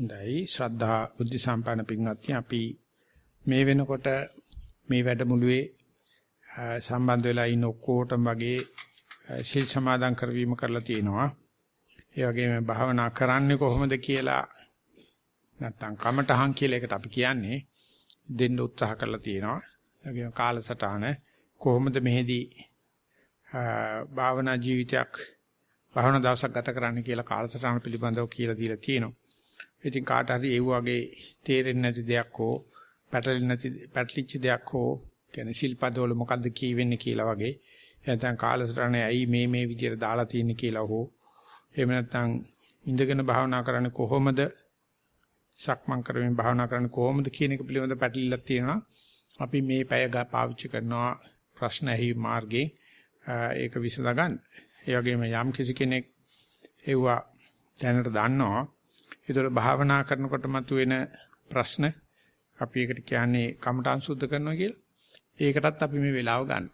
හොඳයි ශ්‍රද්ධා බුද්ධ සම්පන්න පින්වත්නි අපි මේ වෙනකොට මේ වැඩමුළුවේ සම්බන්ධ වෙලා ඉන්න ඔක්කොටම වගේ ශිල් සමාදන් කරවීම කරලා තියෙනවා. ඒ වගේම භාවනා කරන්නේ කොහොමද කියලා නැත්තම් කමටහන් කියලා එකට අපි කියන්නේ දෙන්න උත්සාහ කරලා තියෙනවා. ඒ වගේම කාලසටහන කොහොමද මෙහෙදී භාවනා ජීවිතයක් භාවනා දවසක් ගත කරන්න කියලා කාලසටහන පිළිබඳව කියලා දීලා තියෙනවා. ඉතින් කාට හරි ඒ වගේ තේරෙන්නේ නැති දෙයක් හෝ පැටලෙන්නේ නැති පැටලිච්ච දෙයක් හෝ කියන්නේ සිල්පදවල මොකද්ද කියවෙන්නේ කියලා වගේ නැත්නම් කාලසටහනේ ඇයි මේ මේ විදියට දාලා තියෙන්නේ කියලා හෝ එහෙම නැත්නම් ඉඳගෙන භාවනා කරන්නේ කොහොමද සක්මන් කරමින් භාවනා කරන්නේ කොහොමද කියන එක පිළිබඳ පැටලිල්ලක් තියෙනවා අපි මේ පැය පාවිච්චි කරනවා ප්‍රශ්න ඇහි මාර්ගේ ඒක විසඳ ගන්න. ඒ වගේම යම් කිසි කෙනෙක් ඒවා දැනට දන්නවා ඒතර භාවනා කරනකොට මතුවෙන ප්‍රශ්න අපි ඒකට කියන්නේ කමඨං සුද්ධ කරනවා කියලා. ඒකටත් අපි මේ වෙලාව ගන්න.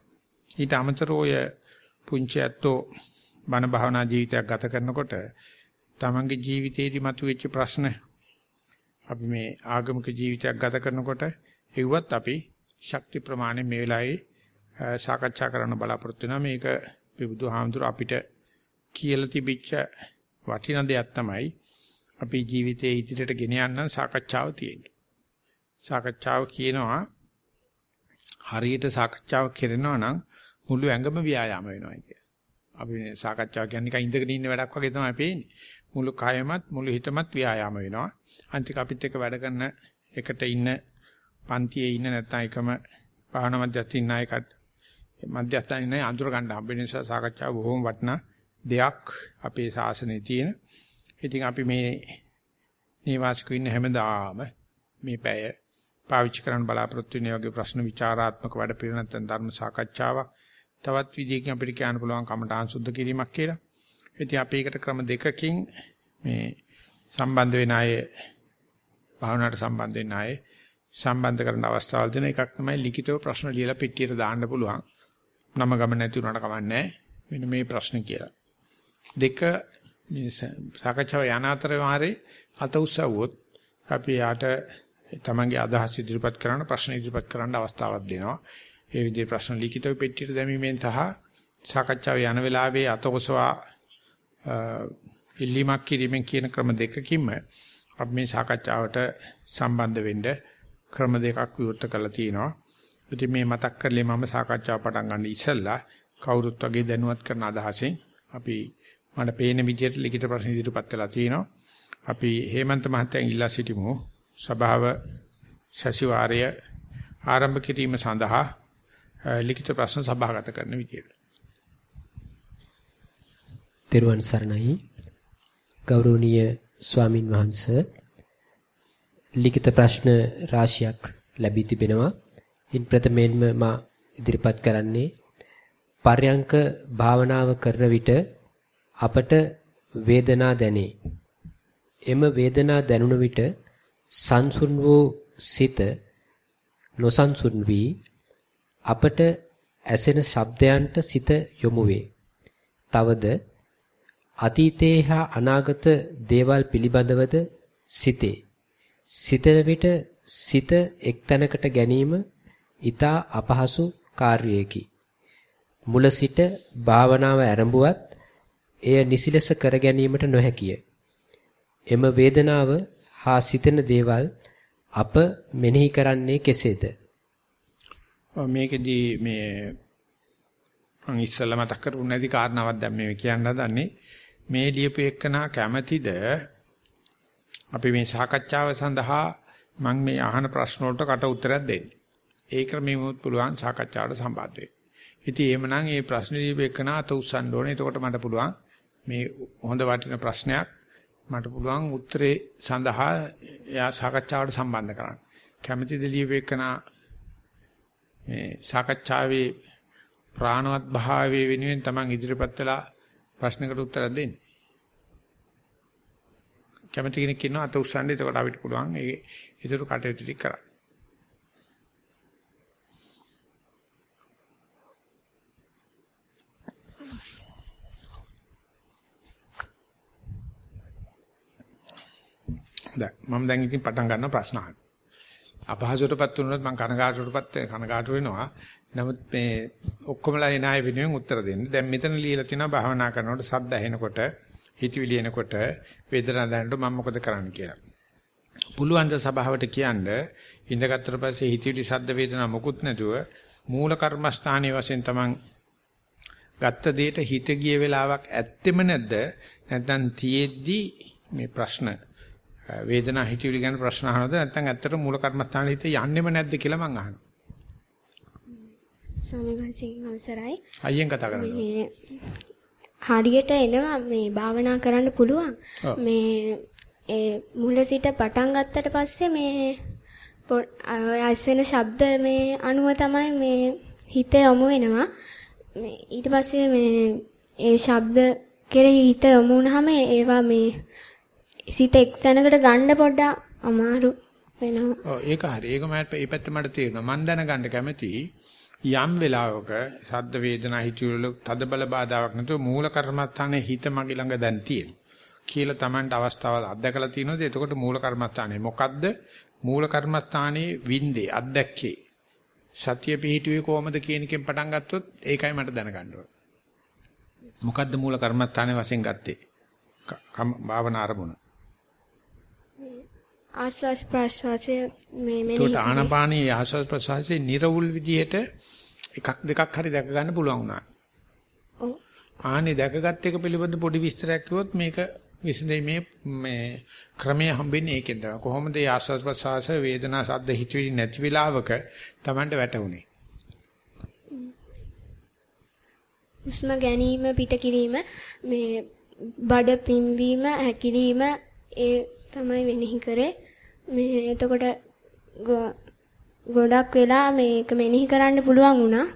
ඊට අමතරව ඔය පුංචි ඇත්තෝ බණ භාවනා ජීවිතයක් ගත කරනකොට තමන්ගේ ජීවිතේදී මතුවෙච්ච ප්‍රශ්න අපි මේ ආගමික ජීවිතයක් ගත කරනකොට ඒවත් අපි ශක්ති ප්‍රමාණය මේ වෙලාවේ සාකච්ඡා කරන්න බලාපොරොත්තු වෙනවා මේක බුදුහාමුදුර අපිට කියලා තිබිච්ච වටිනා දෙයක් තමයි අපි ජීවිතයේ ඉදිරියට ගෙන යන්න සාකච්ඡාව තියෙන්නේ. සාකච්ඡාව කියනවා හරියට සාකච්ඡාව කරනවා නම් මුළු ඇඟම ව්‍යායාම වෙනවා කිය. අපි මේ සාකච්ඡාව කියන්නේ නිකන් ඉඳගෙන ඉන්න වැඩක් වගේ තමයි පේන්නේ. මුළු කයමත් මුළු හිතමත් ව්‍යායාම වෙනවා. අන්තික අපිත් එක්ක වැඩ කරන එකට ඉන්න පන්තියේ ඉන්න නැත්නම් එකම භාවනා මධ්‍යස්ථ ඉන්න අයකට මධ්‍යස්ථාන ඉන්න අඳුර ගන්න හම්බෙන නිසා සාකච්ඡාව බොහොම වටිනා දෙයක් අපේ ශාසනයේ තියෙන. ඉතින් අපි මේ නිවාසිකව ඉන්න හැමදාම මේ පැය පාවිච්චි කරන්න බලාපොරොත්තු වෙන වගේ ප්‍රශ්න විචාරාත්මක වැඩ පිළිවෙල නැත්නම් ධර්ම සාකච්ඡාවක් තවත් විදිහකින් අපිට කියන්න පුළුවන් කමඨාන් සුද්ධ කිරීමක් කියලා. ඉතින් අපි ඒකට ක්‍රම දෙකකින් මේ සම්බන්ධ වෙන අය භාවනාවට සම්බන්ධ වෙන අය සම්බන්ධ කරන අවස්ථාවල් දෙන එකක් තමයි ලිඛිතව ප්‍රශ්න ලියලා පෙට්ටියට දාන්න පුළුවන්. නම ගම නැති වුණාට කමන්නේ මෙන්න මේ ප්‍රශ්න කියලා. දෙක මේ සාකච්ඡාව යන අතරේ මාරේ අත උස්සවුවොත් අපි යාට තමන්ගේ අදහස් ඉදිරිපත් කරන්න ප්‍රශ්න ඉදිරිපත් කරන්න අවස්ථාවක් දෙනවා. ඒ විදිහේ ප්‍රශ්න ලිඛිතව පෙට්ටියට දැමීමෙන් සහ සාකච්ඡාව යන වෙලාවේ අත ඔසවා ඉල්ලීමක් කිරීමෙන් කියන ක්‍රම දෙකකින්ම අපි මේ සාකච්ඡාවට සම්බන්ධ වෙන්න ක්‍රම දෙකක් විවෘත කරලා තියෙනවා. ඉතින් මේ මතක් කරලේ මම සාකච්ඡාව පටන් ගන්න ඉස්සෙල්ලා කවුරුත් වගේ දැනුවත් කරන අදහසෙන් අපි මට පේන විදිහට ලිඛිත ප්‍රශ්න ඉදිරිපත් කළා තියෙනවා. අපි හේමන්ත මහත්තයන් ඉල්ලා සිටිමු. සභාව සතිವಾರය ආරම්භ කිරීම සඳහා ලිඛිත ප්‍රශ්න සභාගත කරන විදියට. තෙරුවන් සරණයි ගෞරවනීය ස්වාමින් වහන්සේ ලිඛිත ප්‍රශ්න රාශියක් ලැබී තිබෙනවා. ඉන් ප්‍රථමයෙන්ම මා ඉදිරිපත් කරන්නේ පර්යංක භාවනාව කරන විට අපට වේදනා දැනේ. එම වේදනා දැනුන විට සංසුන් වූ සිත නොසන්සුන් වී අපට ඇසෙන ශබ්දයන්ට සිත යොමු වේ. තවද අතීතයේ හා අනාගත දේවල් පිළිබඳවද සිතේ. සිතන විට සිත එක්තැනකට ගැනීම ඊතා අපහසු කාර්යයකි. මුල සිට භාවනාව ආරම්භුවත් එය නිසිලස කර ගැනීමට නොහැකිය. එම වේදනාව හා සිතෙන දේවල් අප මෙනෙහි කරන්නේ කෙසේද? මේකෙදී මේ මම ඉස්සෙල්ලා මතක් කරපු නැති කාරණාවක් දැන් මේ කියන්න හදන්නේ මේ ලියපු එක්කනා කැමැතිද අපි මේ සාකච්ඡාව සඳහා මම මේ අහන ප්‍රශ්න වලට කට උත්තරයක් දෙන්න. ඒ ක්‍රමෙමුත් පුළුවන් සාකච්ඡාවට සම්බන්ධ වෙන්න. ඉතින් එහෙමනම් මේ ප්‍රශ්න ලියපු එක්කනා අත උස්සන්න ඕනේ. එතකොට මට පුළුවන් මේ හොඳ වටින ප්‍රශ්නයක් මට පුළුවන් උත්තරේ සඳහා එයා සාකච්ඡාවට සම්බන්ධ කරන්න. කැමැති දෙලියවෙකනා මේ සාකච්ඡාවේ ප්‍රාණවත් භාවයේ වෙනුවෙන් Taman ඉදිරිපත් වෙලා ප්‍රශ්නකට උත්තර දෙන්න. කැමැති කෙනෙක් ඉන්නවා අත උස්සන්න එතකොට අපිට පුළුවන් ඒ ඉදිරි කටයුතු ටික කරන්න. දැන් මම දැන් ඉතින් පටන් ගන්නවා ප්‍රශ්න අහන්න. අපහසුටපත් වුණොත් මම කනගාටුටපත් කනගාටු වෙනවා. නමුත් මේ ඔක්කොමලා එන අය වෙනුවෙන් උත්තර දෙන්න. දැන් මෙතන ලියලා තියෙනවා භාවනා කරනකොට ශබ්ද ඇහෙනකොට, හිතවිලි එනකොට, වේදනාව දැනෙනකොට මම මොකද කරන්න කියලා. පුළුවන් ද සභාවට කියන්න ඉඳගත්තර පස්සේ හිතවිලි ශබ්ද වේදනා මොකුත් නැතුව මූල කර්මස්ථානයේ වශයෙන් තමන් ගත්ත දෙයට හිත ගිය වෙලාවක් ඇත්තෙම නැද්ද නැත්නම් තියේද්දි මේ ප්‍රශ්න වේදනා හිතවිලි ගැන ප්‍රශ්න අහනවද නැත්නම් ඇත්තට මූල කර්මස්ථානයේ හිත යන්නෙම නැද්ද කියලා මං අහනවා ස්වාමීන් අවසරයි. අයියෙන් කතා කරනවා. මේ හරියට එනවා මේ භාවනා කරන්න පුළුවන්. මේ ඒ මුල සිට පටන් ගත්තට පස්සේ මේ ඇසෙන ශබ්ද මේ අනුව තමයි මේ හිත යොමු වෙනවා. මේ ඊට පස්සේ මේ ඒ ශබ්ද කෙරෙහි හිත යොමු වුනහම ඒවා මේ සිත එක් තැනකට ගන්න පොඩ්ඩක් අමාරු වෙනවා. ඔව් ඒක හරි. ඒක මම මේ පැත්ත මට තේරෙනවා. මම දැනගන්න කැමතියි යම් වෙලාවක සද්ද වේදනා හිතුවල තද බල බාධාවක් නැතුව මූල කර්මස්ථානයේ හිත මගේ ළඟ දැන් තියෙන කියලා Tamanට අවස්ථාවල් අත්දකලා තියෙනවද එතකොට මූල කර්මස්ථානයේ මොකද්ද මූල කර්මස්ථානයේ වින්දේ අත්දැක්කේ සතිය පිහිටුවේ කොහමද කියන එකෙන් පටන් ගත්තොත් ඒකයි මට දැනගන්න ඕන මොකද්ද මූල කර්මස්ථානයේ වශයෙන් ගත්තේ භාවනා ආරමුණ ආස්වාස් ප්‍රාස්වාසයේ මේ මෙනි ඒකට ආනපානී ආස්වාස් ප්‍රාස්වාසයේ නිර්වුල් විදිහට එකක් දෙකක් හරි දැක ගන්න පුළුවන් වුණා. ඔව්. ආනේ දැකගත් එක පිළිබඳ පොඩි විස්තරයක් කිව්වොත් මේක විසඳීමේ මේ ක්‍රමය හම්බෙන්නේ ඒකෙන් තමයි. කොහොමද මේ ආස්වාස් ප්‍රාස්වාස වේදනා සද්ද හිතවිලි නැති වෙලාවක Tamanට වැටුනේ? හුස්ම ගැනීම පිට කිරීම මේ බඩ පිම්වීම හැකිලිම ඒ තමයි වෙනෙහි කරේ මේ එතකොට ගොඩක් වෙලා මේක මෙනෙහි කරන්න පුළුවන් වුණා.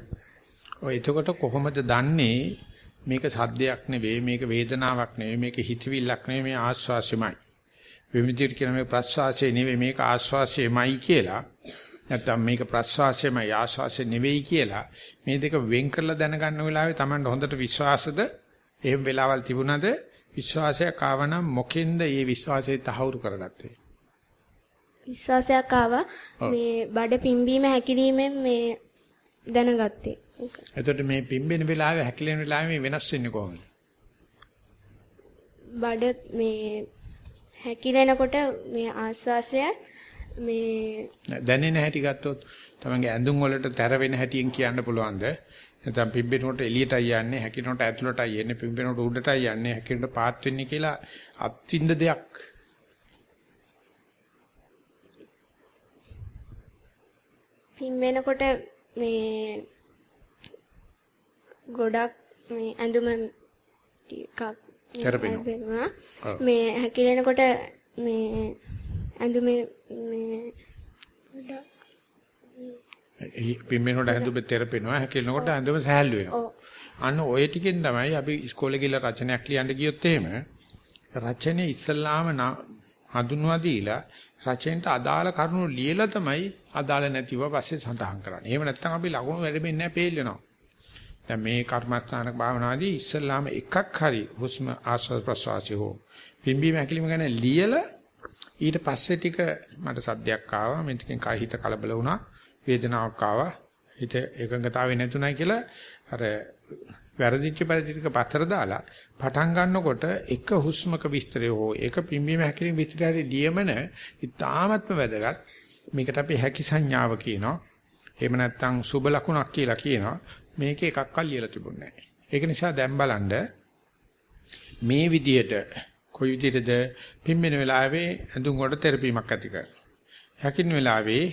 ඔය එතකොට කොහොමද දන්නේ මේක සද්දයක් නෙවෙයි මේක වේදනාවක් නෙවෙයි මේක හිතවිල්ලක් නෙවෙයි මේ ආස්වාසයමයි. විමිතිර කියන මේ ප්‍රස්වාසය නෙවෙයි මේක ආස්වාසයමයි කියලා. නැත්තම් මේක ප්‍රස්වාසයමයි ආස්වාසය නෙවෙයි කියලා මේ දෙක වෙන් කරලා දැනගන්න වෙලාවේ Tamanට හොඳට විශ්වාසද එහෙම වෙලාවල් තිබුණාද විශ්වාසයක් ආවනම් මොකෙන්ද මේ විශ්වාසය තහවුරු කරගත්තේ? විශ්වාසයක් ආවා මේ බඩ පිම්බීම හැකිලීමෙන් මේ දැනගත්තේ. එතකොට මේ පිම්බෙන වෙලාවේ හැකිලෙන වෙලාවේ මේ වෙනස් වෙන්නේ කොහොමද? බඩ මේ හැකිලෙනකොට මේ ආශ්වාසය මේ දැනෙන හැටි ගත්තොත් තමන්ගේ ඇඳුම් වලට තැර වෙන හැටියෙන් කියන්න පුළුවන්ද? නැත්නම් පිම්බෙනකොට එළියටයි යන්නේ, හැකිනකොට ඇතුළටයි යන්නේ, පිම්බෙනකොට උඩටයි යන්නේ, හැකිනකොට පාත් වෙන්නේ කියලා අත්විඳ දෙයක්. පිම්බෙනකොට මේ ගොඩක් මේ ඇඳුම ටිකක් කරපෙනවා. මේ හැකිලෙනකොට මේ ඇඳුමේ මේ ගොඩක් පිම්බෙනකොට ඇඳුම තෙරපෙනවා හැකිලනකොට ඇඳුම සහැල්ලු වෙනවා. අන්න ඔය ටිකෙන් තමයි අපි ඉස්කෝලේ ගිහලා රචනයක් ලියන්න ගියොත් එහෙම රචනයේ ඉස්සල්ලාම හඳුන්වා දීලා රචනෙට අදාළ කරුණු ලියලා තමයි අදාළ නැතිව පස්සේ සඳහන් කරන්නේ. එහෙම නැත්නම් අපි ලකුණු වැඩෙන්නේ නැහැ පේල්ලනවා. දැන් මේ කර්මස්ථානක භාවනාදී ඉස්සල්ලාම එකක් හරි හුස්ම ආස්වාද ප්‍රසවාසය හෝ පිම්බීම හැකිලිම ගැන ලියලා ඊට පස්සේ ටික මට සද්දයක් ආවා. මේ ටිකෙන් කය හිත කලබල වුණා. වේදනාවක් ආවා. හිත එකඟතාවය නැතුණයි කියලා අර වැරදිච්ච පරිදික පතර දාලා පටන් ගන්නකොට එක හුස්මක විස්තරය හෝ එක පිම්බීම හැකිලිම විස්තරය හරි ලියමන ඉතාමත්ම වැදගත්. මේකට අපි හැකි සංඥාව කියනවා. එහෙම නැත්නම් සුබ ලකුණක් කියලා කියනවා. මේක එකක්වත් ලියලා තිබුණේ නැහැ. ඒක නිසා දැන් බලන්න මේ විදියට කොයි විදිහටද පිම්බෙන වෙලාවේ ඇඳුම් වලට තෙරපීමක් ඇති කරනවා. හැකින වෙලාවේ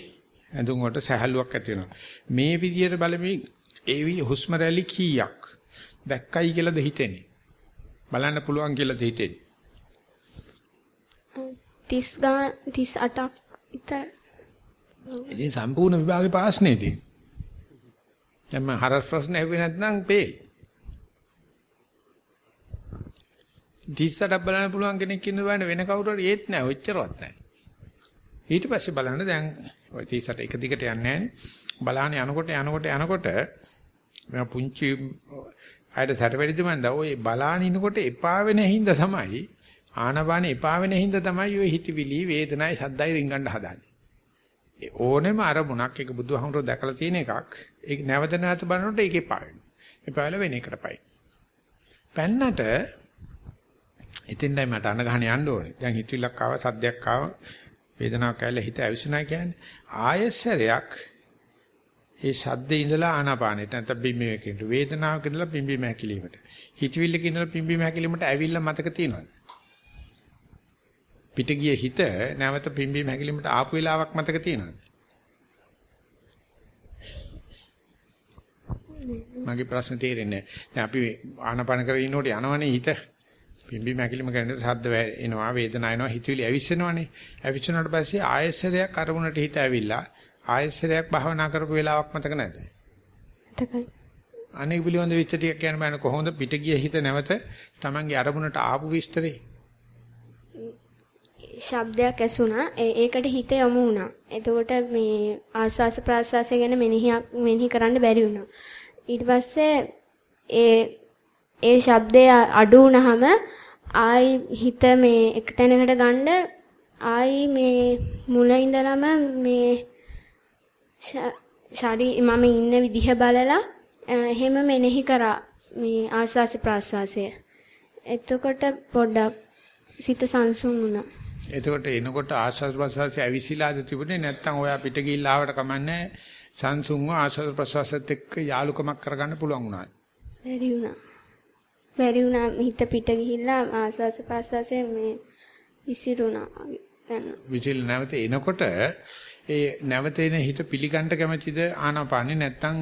ඇඳුම් වලට සහැල්ලුවක් ඇති වෙනවා. මේ විදියට බලමින් ඒ වි හුස්ම රැලි කීයක් දැක්කයි කියලාද හිතෙන්නේ? බලන්න පුළුවන් කියලාද හිතෙන්නේ? 30 ගාන 38ක් විතර. ඉතින් සම්පූර්ණ විභාගේ පාස් නේදී. දැන් මම හරස් ප්‍රශ්න ඇහුවේ නැත්නම් පේල්. 38ක් බලන්න පුළුවන් කෙනෙක් ඉන්න බෑනේ වෙන කවුරු හරි ඒත් නෑ ඔච්චරවත් නෑ. ඊට පස්සේ බලන්න දැන් ওই 38 එක දිගට යන්නේ නෑනේ. බලහන් යනකොට යනකොට යනකොට මම පුංචි ආයත සැරවැඩිද මන්ද ඔය බලාන ඉනකොට එපා වෙන හින්දා තමයි ආනපාන එපා වෙන හින්දා තමයි ඔය හිතවිලි වේදනයි සද්දයි රින්ගන්න හදාන්නේ. ඕනෙම අරමුණක් ඒක බුදුහාමුදුරුවෝ දැකලා තියෙන එකක්. ඒක නැවත නැවත බලනකොට ඒක එපා වෙනවා. එපා වෙලා වෙන එකට පයි. පැන්නට එතෙන්දයි මට අන ගහන යන්න ඕනේ. දැන් හිතවිල්ලක් ආව සද්දයක් ආව වේදනාවක් ඇවිල්ලා හිත ඇවිස්සනා කියන්නේ ආයස්සරයක් ඒ ශබ්දේ ඉඳලා ආනාපානෙට. නැත්නම් බිම්බීම කියනට වේදනාවක ඉඳලා බිම්බීම හැකිලීමට. හිතවිල්ලක ඉඳලා බිම්බීම හැකිලීමට ඇවිල්ලා මතක තියෙනවා පිට ගිය හිත නැවත බිම්බීම හැකිලීමට ආපු වෙලාවක් මතක තියෙනවා මගේ ප්‍රශ්න තේරෙන්නේ නැහැ. දැන් අපි ආනාපාන කරගෙන ඉන්නකොට යනවනේ හිත. බිම්බීම හැකිලීම කරනකොට ශබ්ද එනවා වේදනාව එනවා හිතවිලි ඇවිස්සෙනවනේ. ඇවිස්සුනාට පස්සේ ආයසරයක් අරමුණට හිත ඇවිල්ලා ආයසරයක් භාවනා කරපු වෙලාවක් මතක නැද්ද? මතකයි. අනේක පිළිබඳ විස්තර ටිකක් කියන්න බෑනේ කොහොමද පිට ගිය හිත නැවත Tamange අරමුණට ආපු විස්තරේ? ශබ්දයක් ඇසුණා. ඒකට හිත යොමු වුණා. එතකොට මේ ආස්වාස ප්‍රාස්වාසය ගැන මෙනෙහියක් මෙනෙහි කරන්න බැරි වුණා. ඊට පස්සේ ඒ ඒ ශබ්දය අඩු වුණාම ආයි හිත මේ එක තැනකට ගන්න ආයි මේ මුල ඉඳලම මේ ශරී මම ඉන්න විදිහ බලලා එහෙම මෙනෙහි කරා මේ ආස්වාස ප්‍රාස්වාසය. එතකොට පොඩ්ඩක් සිත සංසුන් වුණා. එතකොට එනකොට ආස්වාස ප්‍රාස්වාසය ඇවිසිලාද තිබුණේ නැත්නම් ඔයා පිට ගිහිල්ලා ආවට කමන්නේ සංසුන්ව ආස්වාස ප්‍රාස්වාසයත් එක්ක යාලුකමක් කරගන්න පුළුවන් වුණා. බැරි වුණා. බැරි වුණා හිත පිට ගිහිල්ලා ආස්වාස ප්‍රාස්වාසය මේ විසිරුණා. විසිල් නැවත එනකොට ඒ නැවතෙන හිත පිළිගන්න කැමැතිද? ආනාපානේ නැත්නම්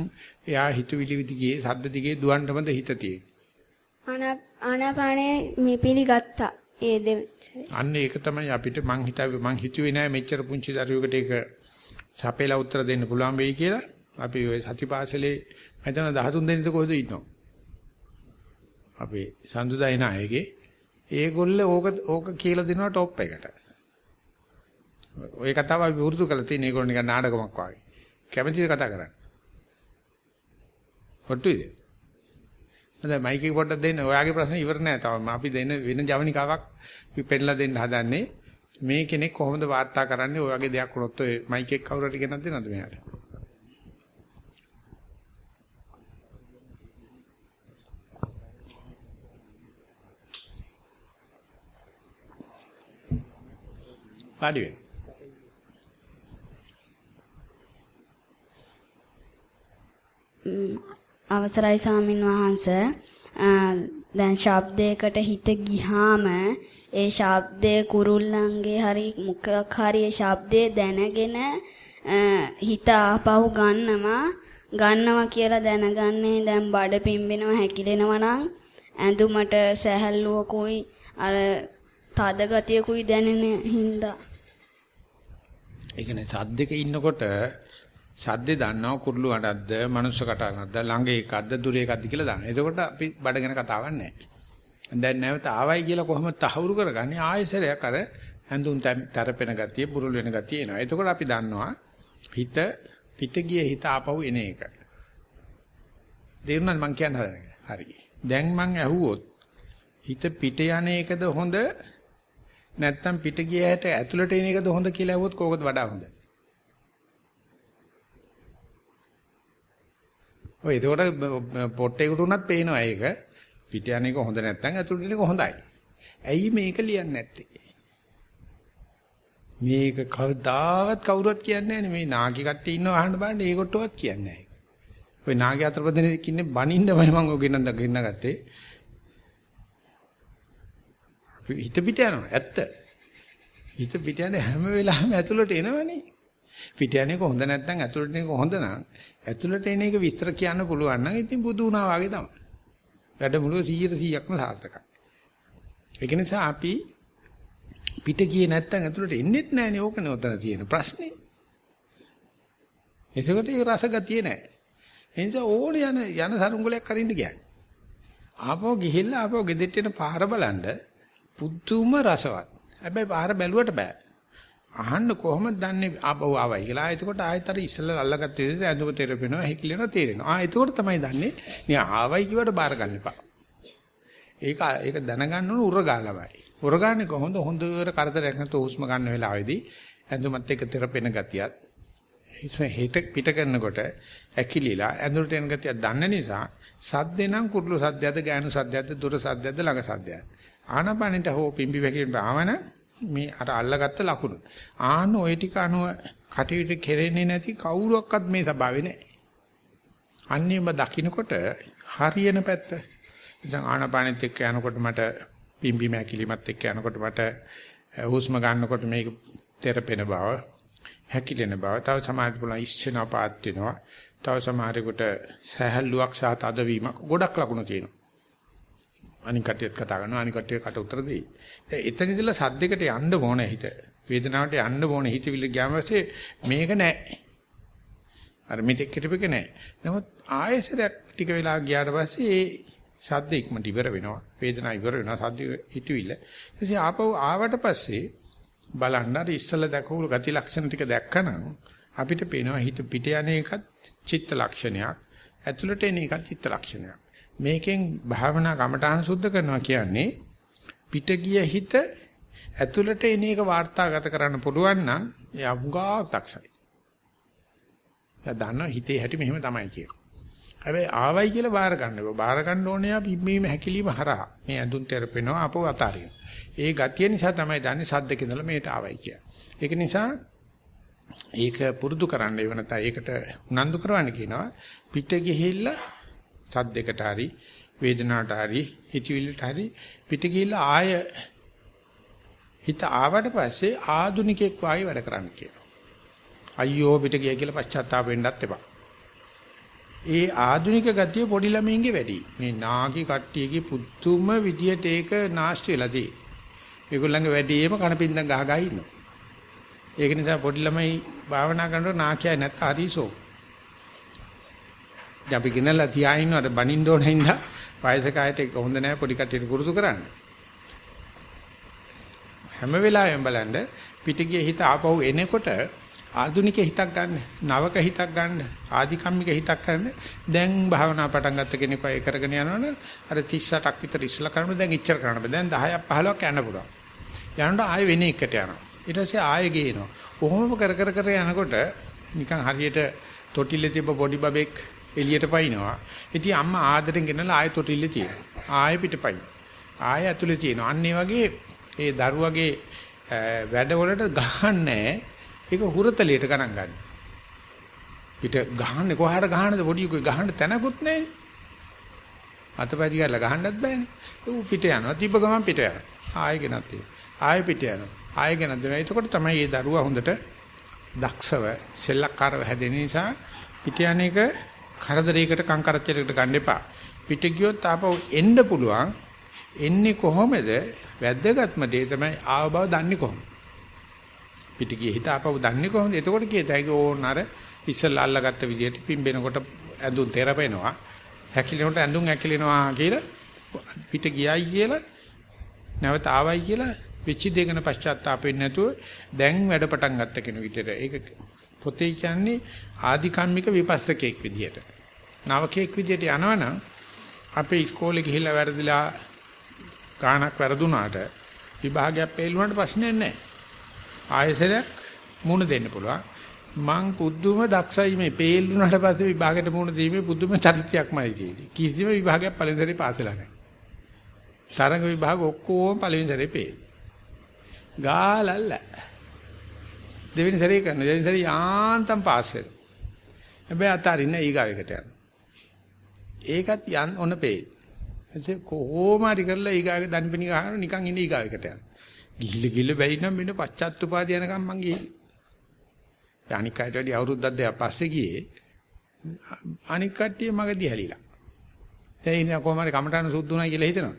එයා හිතවිලි දිගේ සද්ද දිගේ දුවන්නමද හිත තියෙන්නේ? ආනාපානේ මේ පිළිගත්තා ඒ අන්න ඒක තමයි අපිට මං හිතාවේ මං හිතුවේ නෑ මෙච්චර පුංචි දරුවෙකුට ඒක සපේලා උත්තර දෙන්න පුළුවන් වෙයි කියලා. අපි ওই සතිපාසලේ මම 13 දෙනෙක් කොහෙද ඉන්නව අපේ සඳුදායන අයගේ. ඒගොල්ලෝ ඕක ඕක කියලා දෙනවා টොප් එකට. ওই කතාව අපි වෘතු කරලා තියෙන ඒගොල්ලෝ නිකන් නාටකමක් වගේ. කැමතිද කතා කරන්න? හොට්ටුයිද? හොඳයි මයික් එක පොඩ්ඩක් දෙන්න. ඔයාගේ ප්‍රශ්න ඉවර නෑ තාම. අපි දෙන වෙන ජවනිකාවක් පෙන්නලා දෙන්න හදන්නේ. මේ කෙනෙක් කොහොමද වාර්තා කරන්නේ? ඔයගේ දෙයක් වුණොත් ඔය මයික් එක කවුරු හරි ගෙනත් දෙනවද මෙයාට? පාඩි වෙන්න. අවසරයි සාමින් වහන්ස. දැන් ශබ්දයකට හිත ගිහාම ඒ ශබ්දයේ කුරුල්ලන්ගේ හරි මුඛයක් හරි ඒ ශබ්දයේ දැනගෙන හිත ආපහු ගන්නවා. ගන්නවා කියලා දැනගන්නේ දැන් බඩ පිම්බෙනවා හැකිලෙනවා නම් ඇඳුමට සැහැල්ලුවකුයි අර තද ගතියකුයි දැනෙන හින්දා. ඒ කියන්නේ සද්දක ඉන්නකොට සද්දේ දන්නව කුරුළු අඩක්ද, මනුස්ස කටහඬක්ද, ළඟ එකක්ද, දුර එකක්ද කියලා දන්නවා. එතකොට අපි බඩගෙන කතාවක් නැහැ. දැන් නැවත ආවයි කියලා කොහොමද තහවුරු කරගන්නේ? ආයෙසරයක් අර ඇඳුම් තරපෙන ගතිය, පුරුල් වෙන ගතිය එනවා. එතකොට අපි දන්නවා හිත පිට ගිය හිත ආපහු එන එක. දේරුණාද මං කියන්න හදන්නේ? හරි. දැන් මං ඇහුවොත් හිත පිට යන එකද හොඳ නැත්නම් පිට ගිය හැට ඇතුළට එන එකද හොඳ කියලා ඇහුවොත් කෝකද වඩා හොඳ? ඔය ඒකට පොට්ටේකට උනත් පේනවා ඒක. පිට යන එක හොඳ නැත්නම් ඇතුළට යන එක හොඳයි. ඇයි මේක ලියන්නේ නැත්තේ? මේක කවදාවත් කවුරුවත් කියන්නේ නැහැ මේ නාගි කට්ටිය ඉන්නව අහන්න බලන්න ඒකොටවත් කියන්නේ නැහැ. ඔය නාගි අතර දෙනෙක් ඉන්නේ බනින්නමයි මම ඔය ගෙන්නන්න ගෙන්න ගත්තේ. හිත පිට යනවා ඇත්ත. හිත පිට යන හැම වෙලාවෙම ඇතුළට එනවනේ. පිට යන එක හොඳ නැත්නම් ඇතුළට එන එක හොඳ නම් ඇතුළට එන එක විස්තර කියන්න පුළුවන් නම් ඉතින් බුදු වුණා වගේ තමයි. වැඩමුළුව 100%ක්ම සාර්ථකයි. ඒක නිසා අපි පිට ගියේ නැත්නම් ඇතුළට එන්නෙත් නැහනේ ඕකනේ උතන තියෙන ප්‍රශ්නේ. එතකොට ඒ රසගතිය නැහැ. ඒ නිසා ඕනේ යන යන සරුංගලයක් අරින්න කියන්නේ. ආපහු ගිහිල්ලා ආපහු ගෙදෙට්ට එන පාර බලන්න පුදුම රසවත්. හැබැයි පාර බැලුවට බෑ. අහන්න කොහොමද දන්නේ ආපහු ආවයි කියලා. එතකොට ආයෙත් අර ඉස්සෙල්ලා අල්ලගත්ත විදිහට ඇඳුම තෙරපෙනවා, හැකිලෙනවා, තේරෙනවා. ආ එතකොට තමයි දන්නේ. නිකන් ආවයි කියවට බාර ගන්න එපා. ඒක ඒක දැනගන්න ඕන උරගාලමයි. උරගාන්නේ කොහොමද හොඳට කරදරයක් නැතුව හුස්ම ගන්න වෙලාවේදී ඇඳුමත් එක්ක තෙරපෙන ගතියත් හිත පිට කරනකොට ඇකිලිලා ඇඳුරට එන ගතියක් දන්න නිසා සද්දේ නම් කුරුළු සද්දයක්ද ගෑනු සද්දයක්ද දුර සද්දයක්ද ළඟ සද්දයක්ද ආනපනෙට හෝ පිම්බි වැකිලිට ආවන මේ අර අල්ලගත්ත ලකුණු. ආන ওই ටික අනුව කටයුතු කෙරෙන්නේ නැති කවුරුවක්වත් මේ සබාවේ නැහැ. අන්නේම දකින්නකොට හරියන පැත්ත. ඉතින් ආනපනෙත් එක්ක යනකොට මට පිම්බි මැකිලිමත් එක්ක යනකොට මට හුස්ම ගන්නකොට මේක තෙරපෙන බව හැකිලෙන බව. තව සමාධි පුළුවන් ඉස්සෙනවා පාත් වෙනවා. තව සමහරෙකුට සහැල්ලුවක් සහ තදවීමක් ගොඩක් ලකුණු තියෙනවා. අනික් කටියත් කතා කරනවා අනික් කටිය කට උතර දෙයි. එතන ඉඳලා සද්දයකට යන්න ඕන හිත. වේදනාවට යන්න ඕන හිතවිලි ගියාම පස්සේ මේක නෑ. අර මෙතෙක් හිටපෙක නෑ. නමුත් ආයෙසරයක් ටික වෙලා ගියාට පස්සේ ඒ සද්ද ඉක්මනට ඉවර වෙනවා. වේදනාව ඉවර වෙනවා සද්ද හිතවිල්ල. ඊටසේ ආපහු ආවට පස්සේ බලන්න අර ඉස්සල දැකපු ගති ලක්ෂණ ටික දැක්කනම් අපිට පේනවා හිත පිට යන එකත් චිත්ත ලක්ෂණයක් ඇතුළට එන එකත් චිත්ත ලක්ෂණයක්. මේකෙන් භාවනා කමඨාන සුද්ධ කරනවා කියන්නේ පිට ගිය හිත ඇතුළට එන එක වාර්තාගත කරන්න පුළුවන් නම් එයා හුඟා දක්ෂයි. දැන් දන්නවා හිතේ හැටි මෙහෙම තමයි කියන්නේ. හැබැයි ආවයි කියලා බාර ගන්න ඕනේ. බාර ගන්න ඕනේ අපි මේ හැකිලිම හරහා. මේ ඇඳුන් තෙරපෙනවා අපව අතාරිනවා. ඒ ගතිය නිසා තමයි දන්නේ සද්දක ඉඳලා මේට ආවයි කියලා. ඒක නිසා ඒක පුරුදු කරන්න ඒව නැත්නම් ඒකට උනන්දු කරවන්න කියනවා. පිට ගිහිල්ලා සද්දයකට හරි වේදනාවට හරි හිතවිල්ලට හරි පිට ගිහිල්ලා ආය හිත ආවට පස්සේ ආදුනිකෙක් වාගේ වැඩ කරන්න කියනවා. අයියෝ පිට ගියා කියලා පශ්චාත්තාප වෙන්නත් එපා. ඒ ආධුනික ගතිය පොඩි ළමයින්ගේ වැඩි. මේ නාකි කට්ටියගේ පුදුම විදියට ඒක නාස්ති වෙලා තියෙන්නේ. ඒගොල්ලන්ගේ වැඩිම කනපින්දම් ගහ ගහ ඉන්නවා. ඒක නිසා පොඩි ළමයි භාවනා කරනකොට නාකියයි නැත්නම් හරිසෝ. අපි ගිනලා තියා ඉන්නවට බනින්න ඕන හින්දා වයසක අයට ඒක හොඳ නැහැ පොඩි කට්ටියට පුරුදු කරන්න. හැම වෙලාවෙම බලන්න පිටිගිය හිත ආපහු එනකොට ආධුනික හිතක් ගන්න, නවක හිතක් ගන්න, ආධිකම්මික හිතක් ගන්න. දැන් භාවනා පටන් ගත්ත කෙනෙක් අය කරගෙන යනවනේ අර 38ක් විතර ඉස්සලා කරනකොට දැන් ඉච්චර කරන්න බෑ. දැන් 10ක් 15ක් යන්න පුළුවන්. යනකොට ආයෙ වෙන එකට යනවා. ඊට පස්සේ ආයෙ ගේනවා. කොහොමද කර කර කර යනකොට නිකන් හරියට තොටිල්ලේ තිබ්බ පොඩි බබෙක් එළියට පයින්නවා. ඉතින් අම්මා ආදරෙන් ගෙනලා ආයෙ තොටිල්ලේ තියෙනවා. ආයෙ පිටපයින්. ආයෙ ඇතුලේ තියෙනවා. අන්න වගේ ඒ දරුවගේ වැඩවලට ගහන්නේ ඒක හුරතලියට ගණන් ගන්න. පිට ගහන්නේ කොහාට ගහන්නද පොඩි එකේ ගහන්න තැනකුත් නැහැ. අතපැදි කරලා ගහන්නත් බෑනේ. ඌ පිට යනවා. තිබ්බ ගමන් පිට යනවා. ආයෙ ගෙනත් තියෙනවා. ආයෙ පිට යනවා. ආයෙ ගෙනත් දෙනවා. එතකොට තමයි මේ දරුවා හොඳට දක්ෂව සෙල්ලක්කාරව හැදෙන නිසා පිට යන එක කරදරයකට කංකරච්චලයකට ගන්න එපා. පිට ගියොත් ආපහු එන්න පුළුවන්. එන්නේ කොහොමද? වැද්දගත්ම දේ තමයි ආව බව දන්නේ කොහොමද? පිට ගියේ හිත ආපහු දන්නේ කොහොමද? එතකොට කියත හැකි ඕන අර ඉස්සල්ලා අල්ලගත්ත විදියට පිම්බෙනකොට ඇඳුම් තෙරපෙනවා. හැකිලෙනකොට ඇඳුම් හැකිලෙනවා කියලා පිට ගියයි කියලා නැවත ආවයි කියලා වෙච්ච දෙකන පශ්චාත්තාපෙන්නේ නැතුව දැන් වැඩ පටන් ගත්ත කෙනෙක් විතර. ඒක පොතේ කියන්නේ ආධිකම්මික විපස්සකෙක් විදියට. නවකෙක් විදියට යනවනම් අපේ ඉස්කෝලේ ගිහිල්ලා වැරදිලා ගානක් වැරදුනාට විභාගයක් පෙළුණාට ප්‍රශ්නයක් නැහැ. ආයෙසරයක් මුණ දෙන්න පුළුවන්. මං පුදුම දක්ෂයි මේ පේල් වුණාට පස්සේ විභාගයට මුණ දීමේ පුදුම චරිතයක්මයි තියෙන්නේ. කිසිම විභාගයක් පළවෙනි සැරේ පාස් වෙලා නැහැ. තරඟ විභාග ඔක්කොම පළවෙනි සැරේ පේල්. ගාලල්ල. දෙවෙනි සැරේ කරන දෙවෙනි සැරේ යාන්තම් පාස් වෙනවා. හැබැයි අතාරින්න ඊගාවෙකට යනවා. ඒකත් යන් ඔන පේල්. එතකොට කොහොම හරි කරලා ඊගාවේ දන්පිනි ගහන නිකන් ඉන්නේ ඊගාවෙකට යනවා. ගිහිල්ල ගිහිල්ල බැරි නම් මෙන්න පච්චත්තුපාදී යනකම් මං ගියේ. අනික් කයට වැඩි අවුරුද්දක් දෙකක් පස්සේ ගියේ. අනික් කට්ටිය මගදී හැලිලා. දැන් ඉතින් කොහොමද කමටහන සුද්ධුණා කියලා හිතනවා.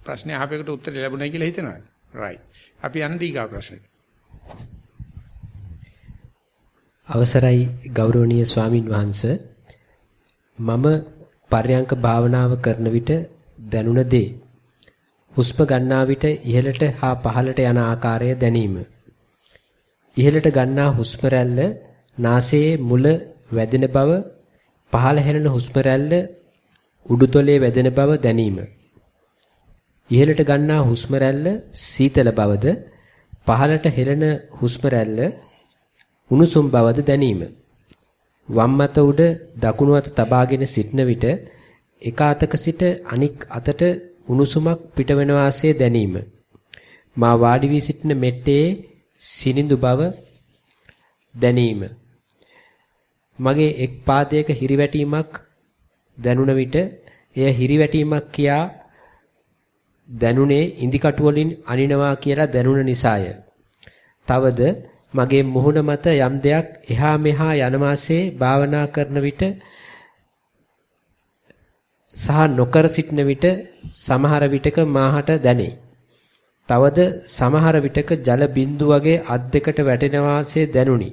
ප්‍රශ්නේ අහපෙකට උත්තර ලැබුණා කියලා හිතනවා. right. අපි යන්න දීගා ප්‍රශ්නෙට. අවසරයි ගෞරවනීය ස්වාමින් වහන්සේ මම පර්යංක භාවනාව කරන විට දැනුණ දේ හුස්ම ගන්නා විට ඉහළට හා පහළට යන ආකාරය දැනීම. ඉහළට ගන්නා හුස්ම රැල්ල නාසයේ මුල වැදෙන බව, පහළ හැලෙන හුස්ම රැල්ල උඩුතොලේ වැදෙන බව දැනීම. ඉහළට ගන්නා හුස්ම රැල්ල සීතල බවද පහළට හෙළන හුස්ම රැල්ල උණුසුම් බවද දැනීම. වම් අත උඩ දකුණු අත තබාගෙන සිටන විට එක අතක සිට අනික් අතට උණුසුමක් පිටවන වාසේ දැනීම. මා වාඩි වී සිටින මෙට්ටේ සිනිඳු බව දැනීම. මගේ එක් පාදයක හිරිවැටීමක් දැනුණ විට එය හිරිවැටීමක් කියා දැනුනේ ඉදිකටු වලින් අනිනවා කියලා දැනුණ නිසාය. තවද මගේ මුහුණ මත යම් දෙයක් එහා මෙහා යන මාසේ භාවනා කරන විට සහ නොකර සිටන විට සමහර විටක මාහට දැනේ. තවද සමහර විටක ජල බින්දු වගේ අත් දෙකට වැටෙන වාසේ දැනුනි.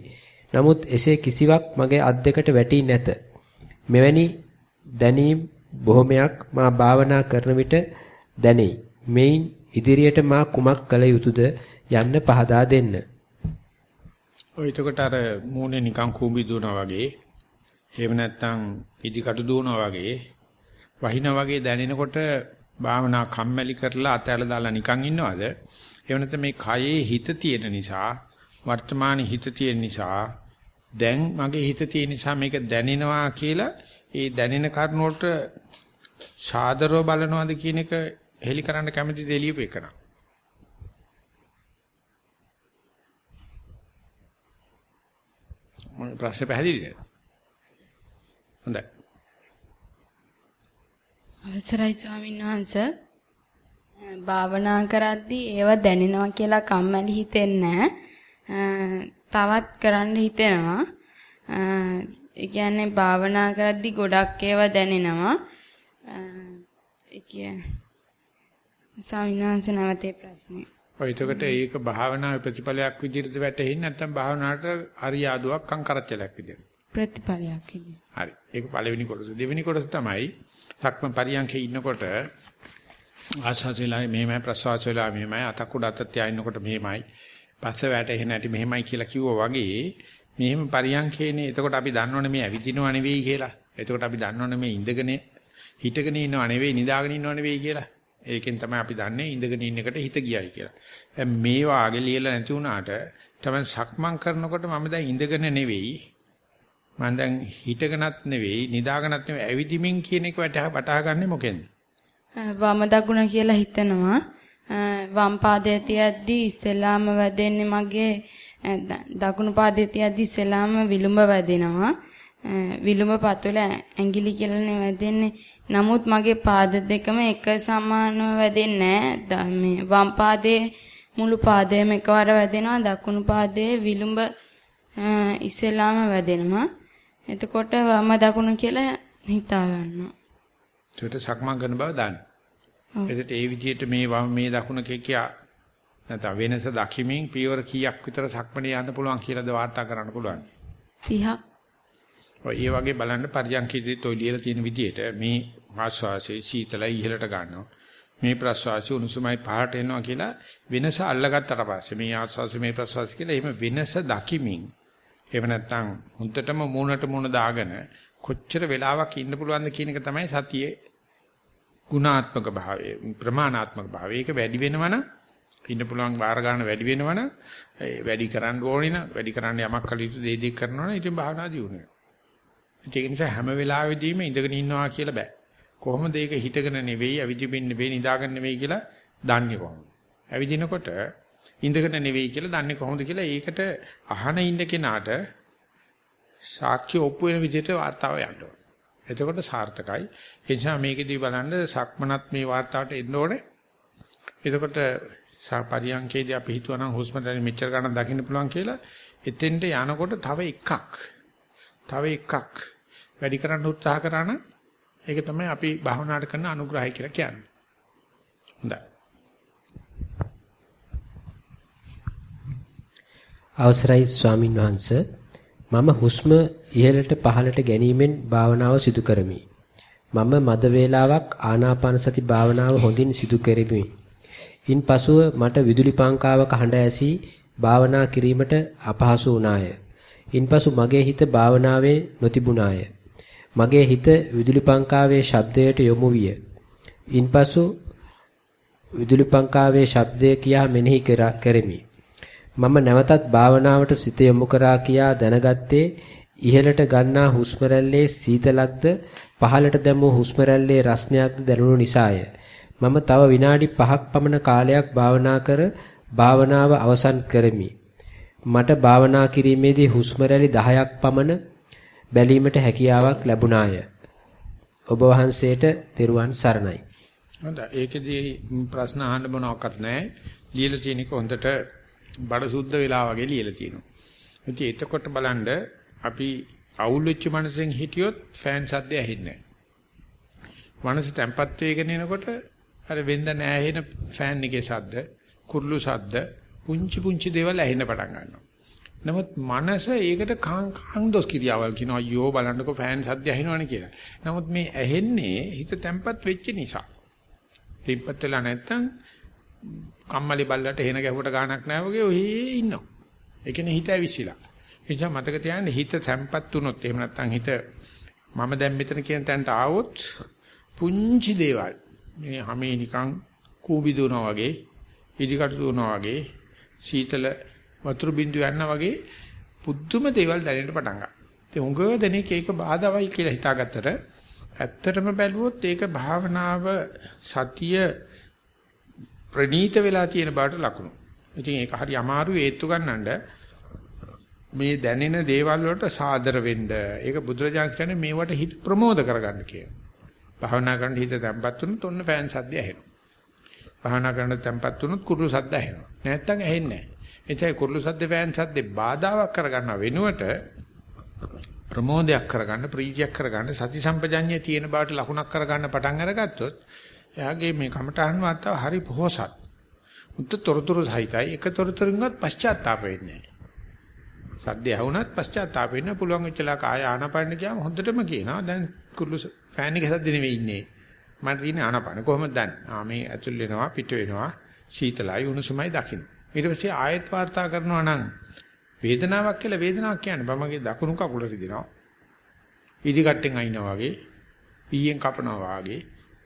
නමුත් එසේ කිසිවක් මගේ අත් දෙකට වැටී නැත. මෙවැනි දැනීම් බොහොමයක් මා භාවනා කරන විට දැනේ. මෙයින් ඉදිරියට මා කුමක් කළ යුතුද යන්න පහදා දෙන්න. ඔය එතකොට අර මූණේ නිකන් කූඹි දුවනවා වගේ එහෙම නැත්නම් ඉදිකටු දුවනවා වගේ වහිනා වගේ දැනෙනකොට භාවනා කම්මැලි කරලා අතහැරලා දාලා නිකන් ඉන්නවද? එහෙම නැත්නම් මේ කයේ හිත තියෙන නිසා වර්තමාන හිත තියෙන නිසා දැන් මගේ හිත තියෙන නිසා මේක දැනෙනවා කියලා ඒ දැනෙන කරුණ වලට සාදරව බලනවාද කියන එක හෙලි කරන්න කැමති දෙලියපු එකන. මම ප්‍රශ්නේ පැහැදිලිද? හොඳයි. අවසරයි ස්වාමීන් වහන්ස භාවනා කරද්දී ඒව දැනෙනවා කියලා කම්මැලි හිතෙන්නේ තවත් කරන්න හිතෙනවා ඒ කියන්නේ භාවනා කරද්දී ගොඩක් ඒවා දැනෙනවා ඒ කියන්නේ ස්වාමීන් වහන්සේ නැවතේ ප්‍රශ්නේ. ඔය එතකොට ඒක භාවනාවේ ප්‍රතිඵලයක් විදිහට වැටෙන්නේ නැත්නම් භාවනාවට අරියාදුවක් කංකරච්චලයක් විදිහට. ප්‍රතිඵලයක් විදිහට. හරි. ඒක පළවෙනි කොටස. දෙවෙනි කොටස තමයි සක්ම පරියන්කේ ඉන්නකොට ආශාසෙලා මෙහෙමයි ප්‍රසවාසෙලා මෙහෙමයි අතක් උඩ අත තියාිනකොට මෙහෙමයි පස්ස වැටෙහෙන හැටි මෙහෙමයි කියලා කිව්වා වගේ මෙහෙම පරියන්කේනේ. එතකොට අපි දන්නවනේ මේ ඇවිදිනව නෙවෙයි කියලා. එතකොට අපි දන්නවනේ මේ ඉඳගෙන හිටගෙන ඉන්නව නෙවෙයි නිදාගෙන ඉන්නව නෙවෙයි කියලා ඒකෙන් තමයි අපි දන්නේ ඉඳගෙන ඉන්න එකට හිත ගියයි කියලා දැන් මේ වාගේ ලියලා නැති වුණාට තමයි සක්මන් කරනකොට මම දැන් ඉඳගෙන නෙවෙයි මම දැන් හිටගෙනත් නෙවෙයි නිදාගෙනත් නෙවෙයි ඇවිදිමින් කියන එක වටහා ගන්නෙ මොකෙන්ද? වම දකුණ කියලා හිතනවා. වම් පාදයේ තියද්දී ඉස්සෙල්ලාම වැදෙන්නේ මගේ දකුණු පාදයේ තියද්දී ඉස්සෙල්ලාම විලුඹ වැදෙනවා. විලුඹ පතුල ඇඟිලි කියලානේ වැදෙන්නේ. නමුත් මගේ පාද දෙකම එක සමානව වැදෙන්නේ නැහැ. මේ වම් පාදයේ මුළු පාදයම එකවර වැදෙනවා. දකුණු පාදයේ විලුඹ ඉස්සෙල්ලාම වැදෙනවා. එතකොට වම දකුණ කියලා හිතා ගන්නවා. ඒකට සක්මන් කරන බව දාන්න. එතකොට ඒ විදිහට මේ වම මේ දකුණ කියා නැත්නම් වෙනස දකිමින් පියවර කීයක් විතර සක්මනේ යන්න පුළුවන් කියලාද වාර්තා කරන්න පුළුවන්. 30ක්. ඔය ඒ වගේ බලන්න පරියන්කේදීත් ඔය ලියලා තියෙන විදිහට මේ ආස්වාසේ සීතලයි ඉහළට ගන්නවා. මේ ප්‍රස්වාසය උණුසුමයි පහට එනවා කියලා වෙනස අල්ලගත්තට පස්සේ මේ ආස්වාසය මේ ප්‍රස්වාසය කියලා එහෙම වෙනස දකිමින් එහෙම නැත්නම් හුද්දටම මූණට මූණ දාගෙන කොච්චර වෙලාවක් ඉන්න පුළුවන්ද කියන එක තමයි සතියේ ගුණාත්මක භාවය ප්‍රමාණාත්මක භාවය. ඒක වැඩි වෙනවනම් ඉන්න පුළුවන් වාර ගන්න වැඩි වෙනවනම් වැඩි කරන්න ඕනේ නම් වැඩි කරන්න යමක් කළ යුතු දේ දෙක කරනවනම් ඉතින් භාවනා දියුනේ. ඒක නිසා හැම වෙලාවෙදීම ඉඳගෙන ඉන්නවා කියලා බෑ. කොහොමද ඒක හිතගෙන නෙවෙයි, අවිදිමින් නෙවෙයි, නිදාගෙන නෙවෙයි කියලා දන්නේ කොහොමද? ඇවිදිනකොට ඉඳගෙන නෙවෙයි කියලා දන්නේ කොහොමද කියලා ඒකට අහන ඉන්න කෙනාට සාක්ෂි ඔප්පු වෙන විදිහට වාර්තාව යන්න ඕනේ. එතකොට සාර්ථකයි. ඒ නිසා මේකෙදී බලන්න සක්මනත් මේ වාර්තාවට එන්න ඕනේ. එතකොට පරියන්කේදී අපි හිතුවා නම් හුස්ම දැන මෙච්චර ගන්න දකින්න පුළුවන් කියලා එතෙන්ට යනකොට තව එකක් තව එකක් වැඩි කරන්න උත්සාහ කරා නම් ඒක තමයි අපි භාවනාවට කරන අනුග්‍රහය කියලා කියන්නේ. හොඳයි. අවසරයි ස්වාමින් වහන්ස මම හුස්ම ඉහළට පහළට ගැනීමෙන් භාවනාව සිදු කරමි. මම මද වේලාවක් ආනාපාන සති භාවනාව හොඳින් සිදු කෙරෙමි. ඉන්පසුව මට විදුලි පංකාවක හඬ ඇසී භාවනා කිරීමට අපහසු වුණාය. ඉන්පසු මගේ හිත භාවනාවේ නොතිබුණාය. මගේ හිත විදුලි පංකාවේ ශබ්දයට යොමු විය. ඉන්පසු විදුලි පංකාවේ ශබ්දය කියා මෙනෙහි කරෙමි. මම නැවතත් භාවනාවට සිත යොමු කරා කියා දැනගත්තේ ඉහළට ගන්නා හුස්ම රැල්ලේ සීතලක්ද පහළට දැමූ හුස්ම රැල්ලේ රස්නයක්ද දැනුණු නිසාය. මම තව විනාඩි 5ක් පමණ කාලයක් භාවනා කර භාවනාව අවසන් කරමි. මට භාවනා කිරීමේදී හුස්ම රැලි 10ක් පමණ බැලීමට හැකියාවක් ලැබුණාය. ඔබ වහන්සේට තෙරුවන් සරණයි. හොඳයි. ඒකෙදී ප්‍රශ්න අහන්න මොනවත් නැහැ. ලියලා තියෙන එක හොඳට බඩ සුද්ධ වෙලා වගේ ලියලා තියෙනවා. ඉතින් එතකොට බලන්න අපි අවුල් වෙච්ච මනසෙන් හිටියොත් ෆෑන් සද්ද ඇහෙන්නේ නැහැ. මනස තැම්පත් වෙගෙන එනකොට අර වෙන්ද නැහැ ෆෑන් එකේ සද්ද, කුරුළු සද්ද, පුංචි පුංචි දේවල් ඇහෙන්න පටන් ගන්නවා. නමුත් මනස ඒකට කං දොස් කිරියාවල් කියනවා අයියෝ බලන්නකෝ ෆෑන් සද්ද ඇහෙනවනේ කියලා. නමුත් මේ ඇහෙන්නේ හිත තැම්පත් වෙච්ච නිසා. තැම්පත් වෙලා නැත්තම් කම්මැලි බල්ලට හේන ගැහුවට ගාණක් නැහැ වගේ ඔහේ ඉන්නවා. ඒ කියන්නේ හිත ඇවිස්සලා. ඒ නිසා මතක තියාගන්න හිත තැම්පත් වුණොත් එහෙම නැත්තම් හිත මම දැන් මෙතන කියන තැනට ආවොත් පුංචි දේවල් මේ හැමේ නිකන් කූඹි දුවනවා වගේ ඉදිකට දුවනවා වගේ සීතල වතුරු බින්දුව යනවා වගේ පුදුම දේවල් දැනෙන්න පටන් ගන්නවා. ඉතින් උඟ දෙනෙක් ඒක බාධාවයි කියලා හිතාගත්තට ඇත්තටම බැලුවොත් ඒක භාවනාව සතිය ප්‍රනීත වෙලා තියෙන බාට ලකුණු. ඉතින් ඒක හරි අමාරු හේතු ගන්නඳ මේ දැනෙන දේවල් වලට සාදර වෙන්න. ඒක බුදුරජාණන් කියන්නේ මේවට හිත ප්‍රමෝද කරගන්න කියන. භාවනා කරන හිත තැම්පත් වුණොත් ඔන්න ෆෑන් සද්ද ඇහෙනවා. භාවනා කරන තැම්පත් වුණොත් කුරුළු සද්ද ඇහෙනවා. නැත්තම් ඇහෙන්නේ නැහැ. එතැයි කුරුළු සද්ද ෆෑන් සද්දේ බාධාවක් කරගන්න වෙනුවට ප්‍රමෝදයක් කරගන්න ප්‍රීතියක් කරගන්න සති සම්පජඤ්ඤය තියෙන බවට ලකුණක් කරගන්න පටන් අරගත්තොත් එයාගේ මේ කමඨහන් වාතාව හරි පොහසත්. මුත් තොරතුරු සහිතයි එක තොරතුරුන්වත් පශ්චාත්තාප වෙන්නේ නැහැ. සද්ද ඇහුණත් පශ්චාත්තාප වෙන්න පුළුවන් වෙච්චලා කාය ආනපන්න ගියාම හොඳටම කියනවා දැන් කුරුළු ෆෑන් එකේ සද්ද නෙවෙයි ඉන්නේ. මට තියෙන ආනපන කොහොමද දන්නේ? ආ මේ ඇතුල් වෙනවා පිට වෙනවා සීතලයි උණුසුමයි දකින්න. ඊට පස්සේ ආයත් වාර්තා කරනවා නම් වේදනාවක් කියලා වේදනාවක් කියන්නේ බමගේ දකුණු කකුල රිදෙනවා. ඉදි කට්ටෙන් අයින්නවා වගේ, පීයෙන් කපනවා වගේ,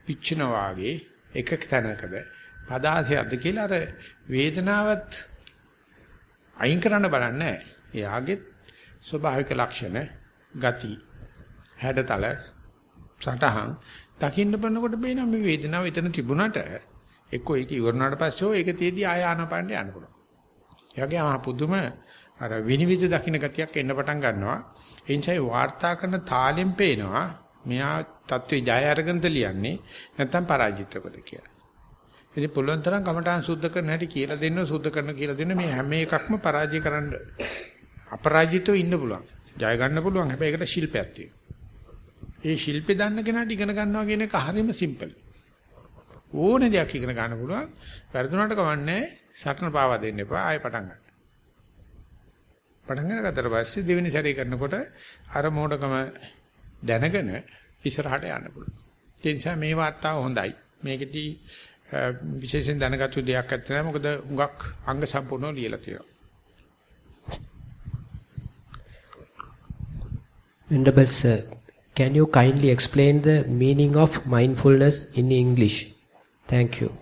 පිච්චෙනවා වගේ එකක තැනකද පදාසයක්ද කියලා අර වේදනාවත් අයින් කරන්න බලන්නේ එයාගේ ස්වභාවික ලක්ෂණ ගති හැඩතල සටහන් දකින්න බලනකොට බේනවා මේ වේදනාව එතන තිබුණාට එක්කෝ ඒක ඉවරනාට පස්සේ ඒක තියදී ආය ආනපානට යන්න පුළුවන්. ඒ වගේ ආ පුදුම අර විනිවිද දකින්න ගතියක් එන්න පටන් ගන්නවා. ඒ නිසා වාර්තා කරන තාලෙන් පේනවා මෙයා தત્ත්වේ ජය අරගෙනද ලියන්නේ නැත්නම් පරාජිතකද කියලා. ඉතින් පුළුවන් තරම් කමඨාන් සුද්ධ කරන හැටි කියලා දෙන්න සුද්ධ කරන කියලා දෙන්න මේ හැම එකක්ම පරාජය කරන්න අපරාජිතව ඉන්න පුළුවන්. ජය ගන්න පුළුවන්. හැබැයි ඒකට ශිල්පයක් තියෙනවා. ඒ ශිල්පේ දන්න කෙනාට ඉගෙන ගන්නවා කියන එක හරියම සිම්පල්. ඕනේ දෙයක් ඉගෙන ගන්න පුළුවන්. වැරදුනට කවන්නේ සටන පාවා දෙන්න එපා. ආයෙ පටන් ගන්න. පටන් ගන්නකට පස්සේ දෙවෙනි සැරේ කරනකොට අර මෝඩකම දැනගෙන ඉස්සරහට යන්න පුළුවන්. ඒ නිසා මේ වාර්තාව හොඳයි. මේකෙදි විශේෂයෙන් දැනගත්තු දෙයක් නැත්නම් මොකද හුඟක් අංග සම්පූර්ණව ලියලා තියෙනවා. Venerable sir, can you kindly explain the meaning of mindfulness in English? Thank you.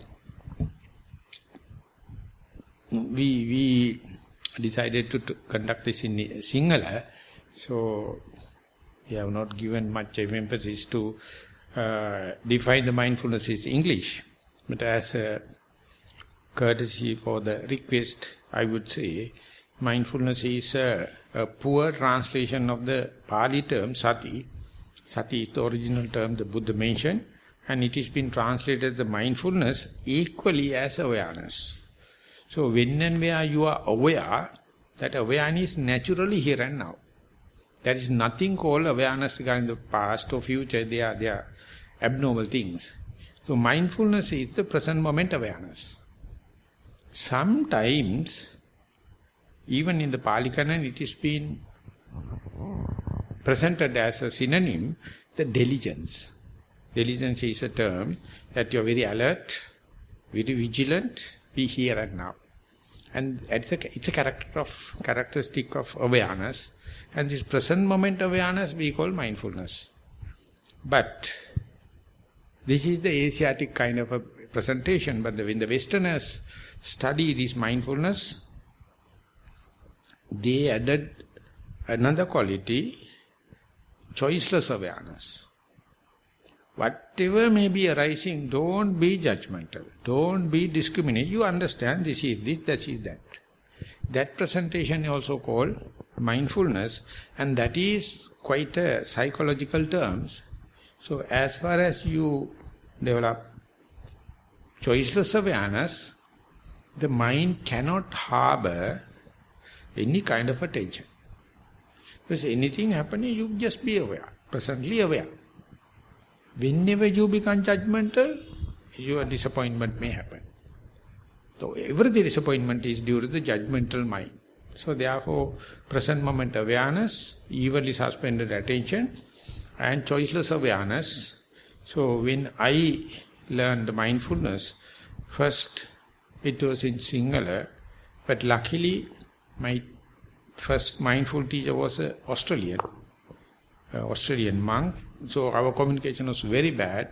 We we decided to, to conduct this in Sinhala, so we have not given much emphasis to uh, define the mindfulness in English. But as a courtesy for the request, I would say mindfulness is a, a poor translation of the Pali term sati. Sati is the original term the Buddha mentioned and it has been translated the mindfulness equally as awareness. So when and where you are aware, that awareness is naturally here and now. There is nothing called awareness regarding the past or future. They are, they are abnormal things. So mindfulness is the present moment awareness. Sometimes, even in the Pali Canon, it has been presented as a synonym, the diligence. Diligence is a term that you are very alert, very vigilant, be here and now. And it's a, it's a character of, characteristic of awareness and this present moment awareness we call mindfulness. But this is the Asiatic kind of a presentation, but the, when the Westerners study this mindfulness, they added another quality, choiceless awareness. Whatever may be arising, don't be judgmental. Don't be discriminate. You understand this is this, that is that. That presentation is also called mindfulness and that is quite a psychological terms. So as far as you develop choiceless awareness, the mind cannot harbor any kind of attention. Because anything happening, you just be aware, presently aware. Whenever you become judgmental, your disappointment may happen. So every disappointment is due to the judgmental mind. So therefore, present moment awareness, evenly suspended attention, and choiceless awareness. So when I learned mindfulness, first it was in singular, but luckily my first mindful teacher was an Australian, Australian monk. So our communication was very bad.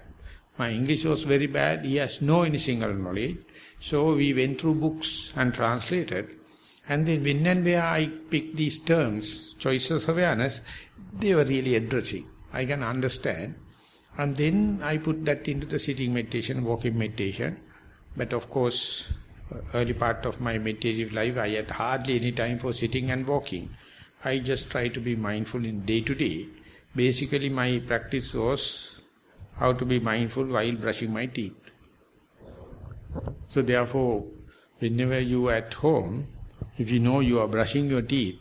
My English was very bad. He has no any single knowledge. So we went through books and translated. And then when and where I picked these terms, choices awareness, they were really addressing. I can understand. And then I put that into the sitting meditation, walking meditation. But of course, early part of my meditative life, I had hardly any time for sitting and walking. I just try to be mindful in day to day. Basically, my practice was how to be mindful while brushing my teeth. So therefore, whenever you are at home, if you know you are brushing your teeth,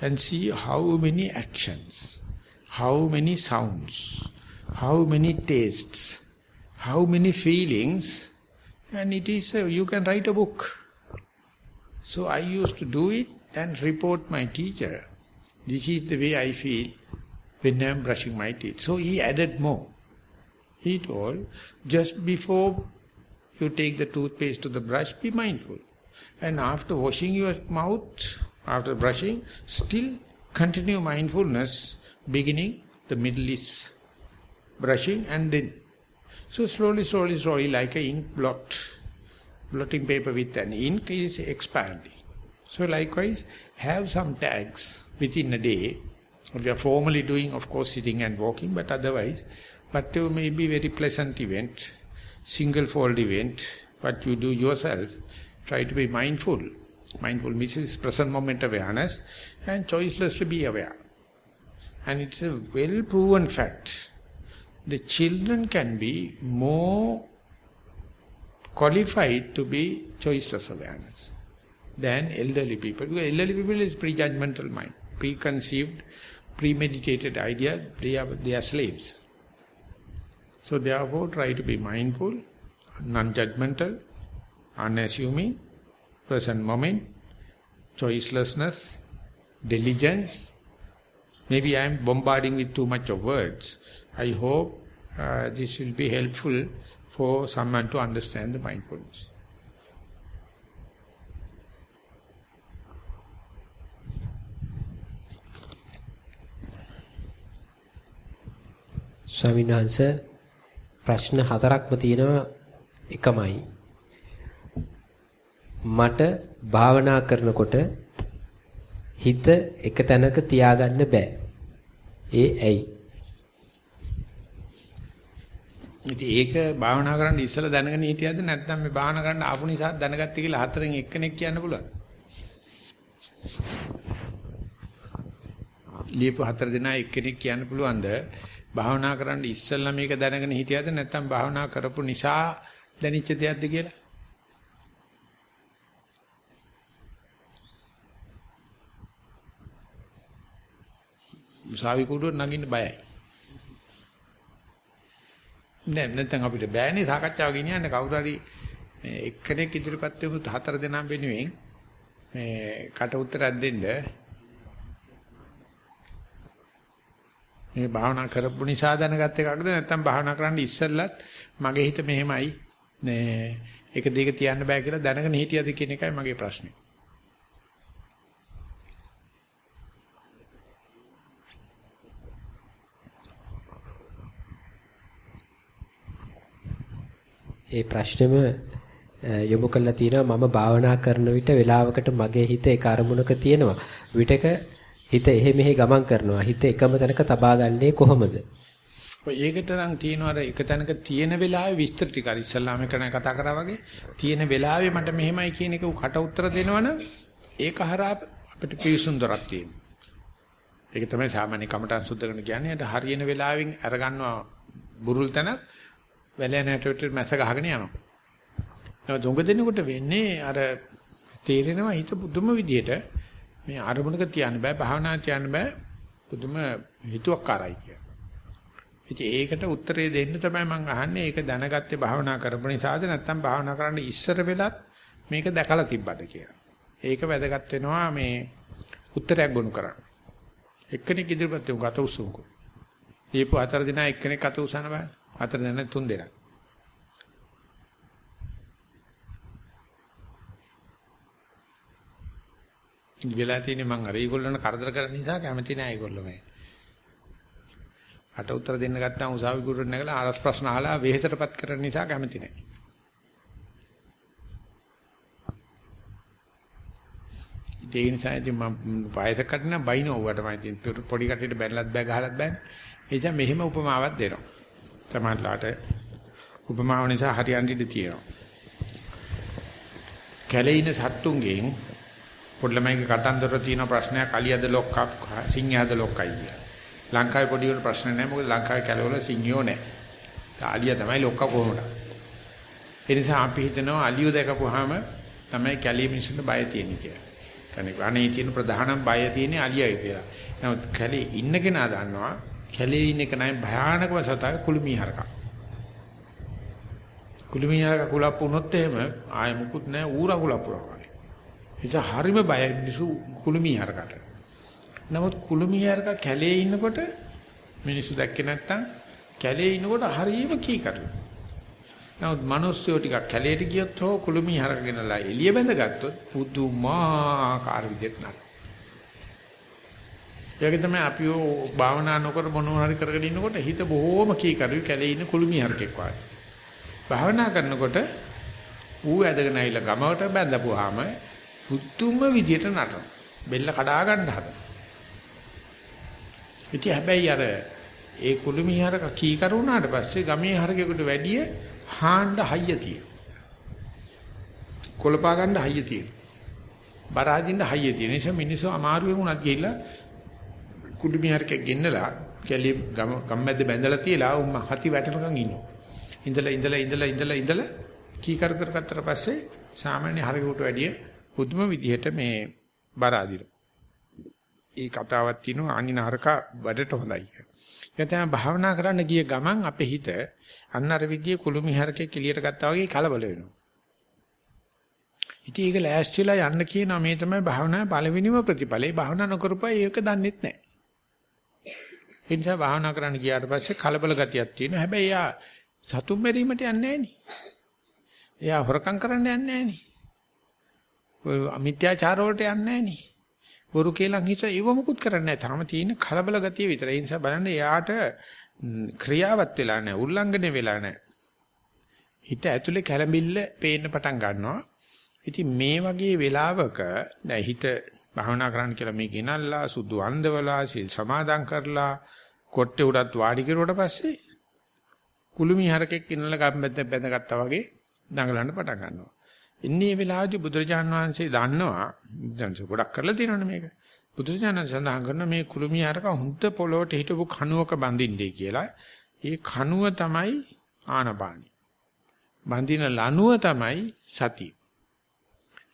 and see how many actions, how many sounds, how many tastes, how many feelings, and it is, uh, you can write a book. So I used to do it and report my teacher. This is the way I feel when I am brushing my teeth. So he added more. He told, just before you take the toothpaste to the brush, be mindful. And after washing your mouth, after brushing, still continue mindfulness, beginning, the middle is brushing and then. So slowly, slowly, slowly, like a ink blot, blotting paper with an ink is expanding. So likewise, have some tags within a day. We are formally doing, of course, sitting and walking, but otherwise, but whatever may be very pleasant event, single fold event, what you do yourself, try to be mindful. Mindful means present moment awareness and choicelessly be aware. And it's a well-proven fact. The children can be more qualified to be choiceless awareness than elderly people. Because elderly people is prejudgmental mind, preconceived, premeditated idea, they are, they are slaves. So therefore try to be mindful, non-judgmental, unassuming, present moment, choicelessness, diligence. Maybe I am bombarding with too much of words. I hope uh, this will be helpful for someone to understand the mindfulness. ස්වාමීන් වහන්සේ ප්‍රශ්න හතරක්ම තියෙනවා එකමයි. මට භාවනා කරනකොට හිත එක තැනක තියාගන්න බෑ. ඒ ඇයි? ඉතින් ඒක භාවනා කරන්න ඉස්සලා දැනගෙන හිටියද නැත්නම් මේ භාවනා කරන්න ආපු නිසා දැනගත්තේ කියලා හතරෙන් එක්කෙනෙක් කියන්න පුළුවන්. ලියපු හතර දෙනා එක්කෙනෙක් කියන්න පුළුවන්ද භාවනා කරන්න ඉස්සලා මේක දැනගෙන හිටියද නැත්නම් භාවනා කරපු නිසා දැනෙච්ච දෙයක්ද කියලා? උසාවි කුඩුව නගින්න බයයි. නෑ නැත්නම් අපිට බෑනේ සාකච්ඡාව ගෙනියන්න කවුරු හරි එක්කෙනෙක් ඉදිරිපත් වෙමු හතර දෙනා වෙනුවෙන් මේ කට උත්තරයක් දෙන්න මේ භාවනා කරපු නිසා දැනගත් එකක්ද නැත්නම් භාවනා කරන්න ඉස්සෙල්ලත් මගේ හිත මෙහෙමයි නේ ඒක දෙක තියන්න බෑ කියලා දැනගෙන හිටියද කියන එකයි මගේ ප්‍රශ්නේ. ඒ ප්‍රශ්නෙම යොමු කළා තියෙනවා මම භාවනා කරන විට වේලාවකට මගේ හිත එක අරමුණක තියෙනවා. විටක හිත එහෙ මෙහෙ ගමන් කරනවා. හිත එකම තැනක තබා ගන්නේ කොහොමද? ඒකට නම් තියෙනවා අර එක තැනක තියෙන වෙලාවේ විස්තර ටික අර ඉස්සල්ලාම කරන කතා කරා වගේ තියෙන වෙලාවේ මට මෙහෙමයි කියන එක කට උත්තර දෙනවනම් ඒක හරහා අපිට පිවිසුන්දරක් තියෙනවා. ඒක තමයි සාමාන්‍ය කමටහන් සුද්ධ කරන කියන්නේ. ඒට හරියන වෙලාවෙන් අරගන්නවා බුරුල් තැනක් වැලැන හැටට මැස ගහගෙන යනවා. නමුත් උඟ දෙනකොට වෙන්නේ අර තේරෙනවා හිත පුදුම විදියට මේ ආරමුණක තියන්න බෑ භාවනා තියන්න බෑ පුදුම හිතුවක්කාරයි කිය. ඉතින් ඒකට උත්තරේ දෙන්න තමයි මම අහන්නේ ඒක දැනගත්තේ භාවනා කරපු නිසාද නැත්නම් භාවනා කරන්න ඉස්සර වෙලත් මේක දැකලා තිබ්බද කියලා. ඒක වැදගත් වෙනවා මේ උත්තරයක් ගොනු කරන්න. එක්කෙනෙක් ඉදිරියට උගත උසුන්කෝ. දීපු හතර දිනා එක්කෙනෙක් අත උසන බෑ. හතර දිනා තුන් දෙනා. වෙලා තියෙන්නේ මං අර ඒගොල්ලන්ට කරදර කරන නිසා කැමති නෑ ඒගොල්ලෝ මේ. අට උත්තර දෙන්න ගත්තාම උසාවි ගුරුවරට නැගලා ආරස් ප්‍රශ්න අහලා වෙහෙසටපත් කරන නිසා කැමති නෑ. ඒ නිසා ඉතින් මම වයස කටින බයින ඕවට මම ඉතින් පොඩි කටියට බැලලත් බෑ ගහලත් බෑනේ. ඒ නිසා මෙහෙම උපමාවක් දෙනවා. තමන්ලාට උපමාව නිසා හරියන්න ඉඩ තියෙනවා. කැලේ ඉන සත්තුන්ගෙන් පොඩ්ඩලමයිගේ කතන්දර තියෙන ප්‍රශ්නයක් අලියද ලොක්කක් සිංහයද ලොක්කයි කිය. ලංකාවේ පොඩි උන ප්‍රශ්න නැහැ මොකද ලංකාවේ කැලවල සිංහයෝ නැහැ. අලිය තමයි ලොක්ක කොහොමද? ඒ නිසා අපි හිතනවා අලියෝ දැකපුවාම තමයි කැලේ මිනිස්සුන්ට බය තියෙන්නේ කියලා. කියන්නේ අනේ තියෙන ප්‍රධානම බය තියෙන්නේ අලියයි කියලා. නමුත් කැලේ ඉන්න කෙනා දන්නවා කැලේ ඉන්න එක නයි භයානකම සතා කුළුමිහරක. කුළුමිහරක කුලප්පු වුණොත් එහෙම ආය මුකුත් නැහැ ඌරා කුලප්පුවා. නිසා හරිම බයයි මිනිස්සු කුළුමිහරකට. නමුත් කුළුමිහරක කැලේ ඉන්නකොට මිනිස්සු දැක්කේ නැත්තම් කැලේ ඉන්නකොට හරියම කීකරුයි. නමුත් මිනිස්සු ටිකක් කැලේට ගියොත් හෝ කුළුමිහරක ගෙනලා එළිය බැඳගත්තොත් පුදුමාකාර විදිහට නක්. ඒක තමයි අපි භාවනා නොකර මොනවා හරි කරගෙන ඉන්නකොට හිත බොහොම කීකරුයි කැලේ ඉන්න කුළුමිහරකෙක් වගේ. භාවනා කරනකොට ඌ ඇදගෙන ආවිලා ගමකට බැඳපුවාම පුදුම විදියට නටන. බෙල්ල කඩා ගන්න හදන. ඉතින් හැබැයි අර ඒ කුළුමිහරක කී කරුණාට පස්සේ ගමේ හරකෙකුට වැඩිය හාන්න හයිය තියෙන. කොළපා ගන්න හයිය තියෙන. බරාදින්න හයිය තියෙන නිසා මිනිස්සු අමාරුවෙන් උනත් ගිහිල්ලා කුළුමිහරකෙක් ගෙන්නලා කැලි ගම ගම්මැද්ද බැඳලා තියලා උම්ම හති වැටෙනකන් ඉන්නවා. ඉඳලා ඉඳලා ඉඳලා ඉඳලා ඉඳලා කී කර කර ගත්තට පස්සේ සාමාන්‍ය හරකෙකුට වැඩිය පුදුම විදිහට මේ බර අදිනවා. ඒ කතාවක් තියෙනවා අනින හරක වැඩට හොඳයි කියලා. ඒ තමයි භාවනා කරන්න ගිය ගමන් අපේ හිත අන්න අර විදිහේ කුළුමි හරකේ කෙලියට ගත්තා වගේ කලබල වෙනවා. ඉතින් ඒක ලෑස්තිලා යන්න කියනවා මේ තමයි භාවනාවේ පළවෙනිම ප්‍රතිඵලේ. භාවනා නොකරපුවා ඒක දන්නෙත් නැහැ. ඒ නිසා භාවනා කරන්න ගියාට පස්සේ කලබල ගතියක් තියෙනවා. හැබැයි එයා සතුම් මෙරීමට යන්නේ නැහැ නේ. එයා හොරකම් කරන්න යන්නේ නැහැ නේ. ඔය අමිත්‍යාචාර වලට යන්නේ නැහැ නේ. බොරු කියලා හිත ඒව මුකුත් කරන්නේ නැහැ. තාම තියෙන කලබල ගතිය විතරයි. ඒ නිසා බලන්න එයාට ක්‍රියාවත් වෙලා නැහැ. උල්ලංඝනය වෙලා නැහැ. හිත ඇතුලේ කැළඹිල්ල පේන්න පටන් ගන්නවා. ඉතින් මේ වගේ වෙලාවක දැන් හිත භාවනා කරන්න කියලා මේ ගෙනල්ලා සුදු අන්දවලා සිල් සමාදන් කරලා කොට්ටේ උඩත් වාඩි කරුවට පස්සේ කුළුමි හරකෙක් ඉන්නලා ගම්බැද්ද බැඳගත්තා වගේ දඟලන්න පටන් ගන්නවා. ඉන්නේ වෙලාවදී බුදුරජාන් වහන්සේ දන්නවා දැන් ගොඩක් කරලා තියෙනවනේ මේක. බුදුරජාණන් සඳහන් කරන මේ කුළුමිය අරක හුද්ද පොළොවට හිටපු කණුවක බඳින්නේ කියලා. ඒ කණුව තමයි ආනපානි. බඳින ලණුව තමයි සතිය.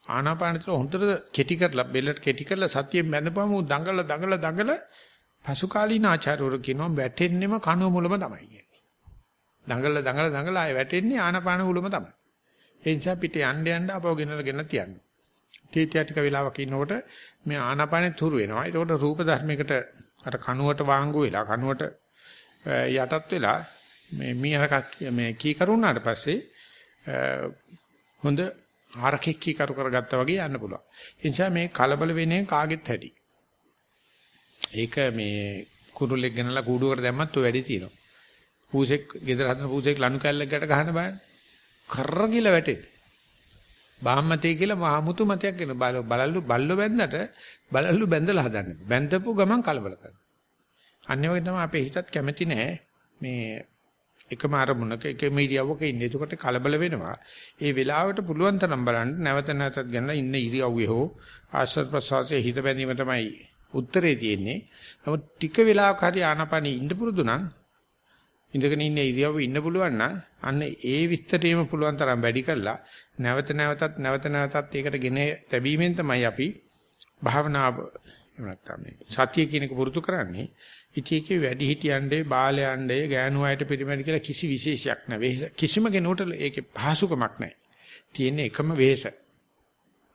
ආනාපානතර හොඳට කෙටි කරලා බෙල්ලට කෙටි කරලා සතියෙන් බැඳපුවම උ දඟල දඟල දඟල පසු කාලීන ආචාර්යවරු කියනවා වැටෙන්නෙම කණුව මුලම තමයි කියන්නේ. දඟල දඟල දඟල ආය වැටෙන්නේ ආනාපාන මුලම තමයි. ඒ නිසා පිට යන්න යන්න අපව ගෙනලා ගෙන තියන්න. තීත්‍ය ටික වෙලාවක ඉන්නකොට මේ ආනාපානෙ තුරු වෙනවා. ඒකට රූප ධර්මයකට අර කනුවට වාංගු වෙලා කනුවට යටත් වෙලා මේ මීහරක් මේ කී කරුණාට පස්සේ හොඳ ආරකෙක් කී කරු කරගත්තා වගේ යන්න පුළුවන්. ඒ නිසා මේ කලබල වෙන්නේ කාගෙත් හැටි. ඒක මේ කුරුල්ලෙක් ගෙනලා කූඩුවකට දැම්මත් ඔය වැඩි තියෙනවා. පූසෙක් ගෙදර හදන පූසෙක් ලනු කැල්ලක් ගැට ගහන්න බෑනේ. කරගිල වැටෙන්නේ. බාහමතේ කියලා මහමුතු මතයක් වෙන බලල්ලු බල්ලෝ බැන්දට බලල්ලු බැඳලා හදන්නේ. බැඳපු ගමන් කලබල කරනවා. අනිත් වගේ තමයි අපේ හිතත් කැමති නෑ මේ එකම අරමුණක එකම ඉරියව්වක ඉන්නේ. එතකොට කලබල වෙනවා. ඒ වෙලාවට පුළුවන් තරම් බලන්න නැවත නැවතත් ගන්න ඉන්න ඉරියව්වේ හෝ ආශ්‍රද ප්‍රසවාසයේ හිත බැඳීම තමයි උත්තරේ තියෙන්නේ. නමුත් ටික වෙලාවක හරි ආනපනෙ ඉන්න පුරුදු නම් ඉඳගෙන ඉන්න ඉරියව්ව ඉන්න පුළුවන් නම් අන්න ඒ විස්තරේම පුළුවන් තරම් වැඩි කරලා නැවත නැවතත් නැවත නැවතත් ඒකට ගෙන තැබීමෙන් තමයි අපි භාවනාව එහෙම නැත්නම් මේ සතිය කියන එක පුරුදු කරන්නේ. ඉතිකේ වැඩි හිටියන්ඩේ බාලයන්ඩේ ගෑනු අයට පිරිමැඩි කියලා කිසි විශේෂයක් නැහැ. කිසිම කෙනෙකුට ඒකේ පහසුකමක් නැහැ. තියෙන එකම වෙහස.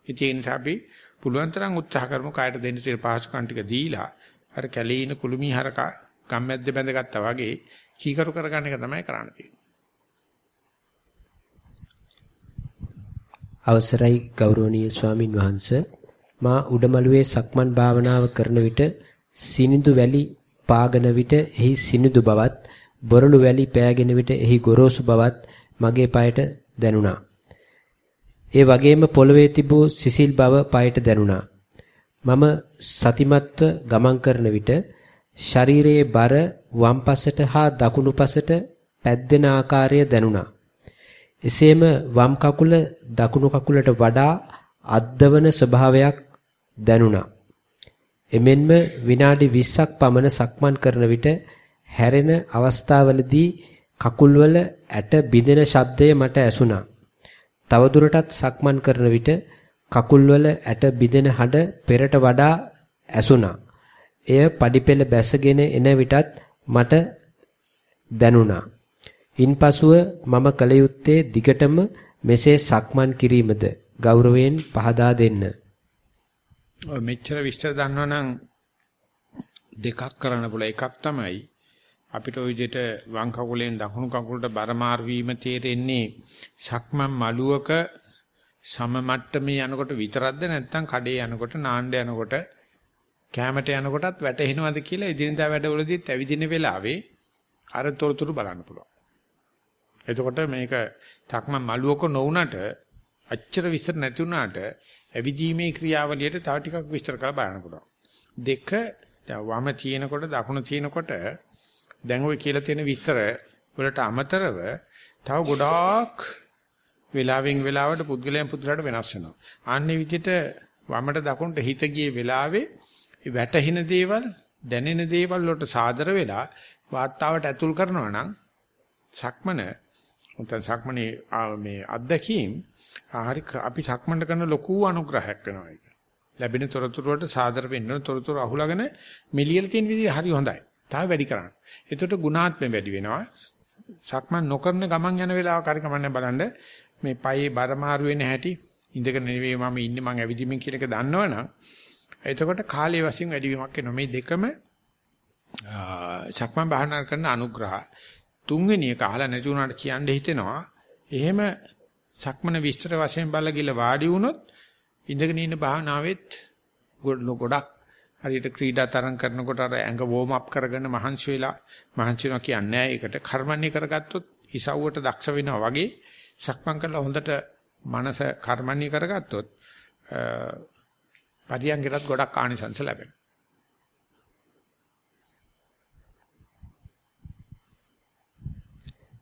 ඉතින් නිසා අපි පුළුවන් තරම් උත්සාහ කරමු කායට දෙන්න තියෙන පහසුකම් ටික දීලා අර කැලේ ඉන කුළුමි හරකා ගම්මැද්ද බැඳගත්තා වගේ කීකරු කරගන්න එක තමයි කරන්න තියෙන්නේ. අවසරයි ගෞරවනීය ස්වාමින් වහන්සේ මා උඩමළුවේ සක්මන් භාවනාව කරන විට සිනිඳු වැලි පාගන විට එහි සිනිඳු බවත් බොරළු වැලි පෑගෙන විට එහි ගොරෝසු බවත් මගේ পায়ට දැනුණා. ඒ වගේම පොළවේ තිබූ සිසිල් බව পায়ට දැනුණා. මම සතිමත්ව ගමන් කරන විට ශරීරයේ බර වම් පසට හා දකුණු පසට පැද්දෙන ආකාරය දැනුණා. එසේම වම් කකුල දකුණු කකුලට වඩා අද්දවන ස්වභාවයක් දැනුණා. එමෙන්ම විනාඩි 20ක් පමණ සක්මන් කරන විට හැරෙන අවස්ථාවලදී කකුල්වල ඇට බිඳෙන ශබ්දය මට ඇසුණා. තවදුරටත් සක්මන් කරන විට කකුල්වල ඇට බිඳෙන හඬ පෙරට වඩා ඇසුණා. එය පඩිපෙළ බැසගෙන එන විටත් මට දැනුණා. ඉන්පසුව මම කල යුත්තේ දිගටම මෙසේ සක්මන් කිරීමද ගෞරවයෙන් පහදා දෙන්න. ඔය මෙච්චර විස්තර දන්නවනම් දෙකක් කරන්න පුළුවන්. එකක් තමයි අපිට ওই විදිහට වම් කකුලෙන් දකුණු කකුලට බර මාරු වීම තේරෙන්නේ සක්මන් මළුවක සම මට්ටමේ යනකොට විතරක්ද නැත්නම් කඩේ යනකොට නාණ්ඩ යනකොට කැමරට යනකොටත් වැටෙනවද කියලා එදිනදා වැඩවලදීත් ඇවිදින වෙලාවේ අර තොරතුරු බලන්න පුළුවන්. එතකොට මේක තක්ම මළුවක නොවුනට අච්චර විස්තර නැති වුණාට ඇවිදීමේ ක්‍රියාවලියට තව ටිකක් විස්තර කරලා බලන්න පුළුවන්. දෙක වම තියෙනකොට දකුණ තියෙනකොට දැන් ඔය කියලා තියෙන විස්තර වලට අමතරව තව ගොඩාක් වෙලාවෙන් වෙලාවට පුද්ගලයන් පුද්ගලයාට වෙනස් වෙනවා. ආන්නේ විදිහට වමට දකුණට හිත ගියේ වෙලාවේ වැටහෙන දේවල් දැනෙන දේවල් වලට සාදර වෙලා වාතාවට ඇතුල් කරනවා නම් සක්මන නැත්නම් සක්මනේ මේ අත්දැකීම් හරි අපි සක්මන්ට කරන ලොකු අනුග්‍රහයක් වෙනවා ඒක. ලැබෙන තොරතුරු වලට සාදර වෙන්න තොරතුරු අහුලාගෙන මෙලියල තියෙන විදිහ හරි හොඳයි. තාම වැඩි කරන්න. එතකොට ගුණාත්මය වැඩි වෙනවා. සක්මන් නොකරන ගමන් යන වෙලාවක හරි කමන්නේ බලන්න මේ පයේ බර මාරු වෙන හැටි ඉඳගෙන නෙවෙයි මම ඉන්නේ මං ඇවිදින්මින් කියන එක දන්නවනම් එතකොට කාලයේ වශයෙන් වැඩිවීමක් වෙනවා. මේ දෙකම සක්මන් භාවනා කරන අනුග්‍රහ. තුන්වෙනි එක අහලා නැති වුණාට කියන්න හිතෙනවා. එහෙම සක්මන විස්තර වශයෙන් බලලා ගිල වාඩි වුණොත් ඉඳගෙන ඉන්න භාවනාවෙත් ගොඩක් හරියට ක්‍රීඩා තරම් කරනකොට අර ඇඟ වෝම් අප් කරගෙන මහන්සි වෙලා මහන්සි වෙනවා කියන්නේ ඒකට කර්මන්නේ කරගත්තොත් ඉසව්වට දක්ෂ වෙනවා වගේ සක්මන් කරලා හොඳට මනස කර්මන්නේ කරගත්තොත් පරියංගයටත් ගොඩක් ආනිසංස ලැබෙනවා.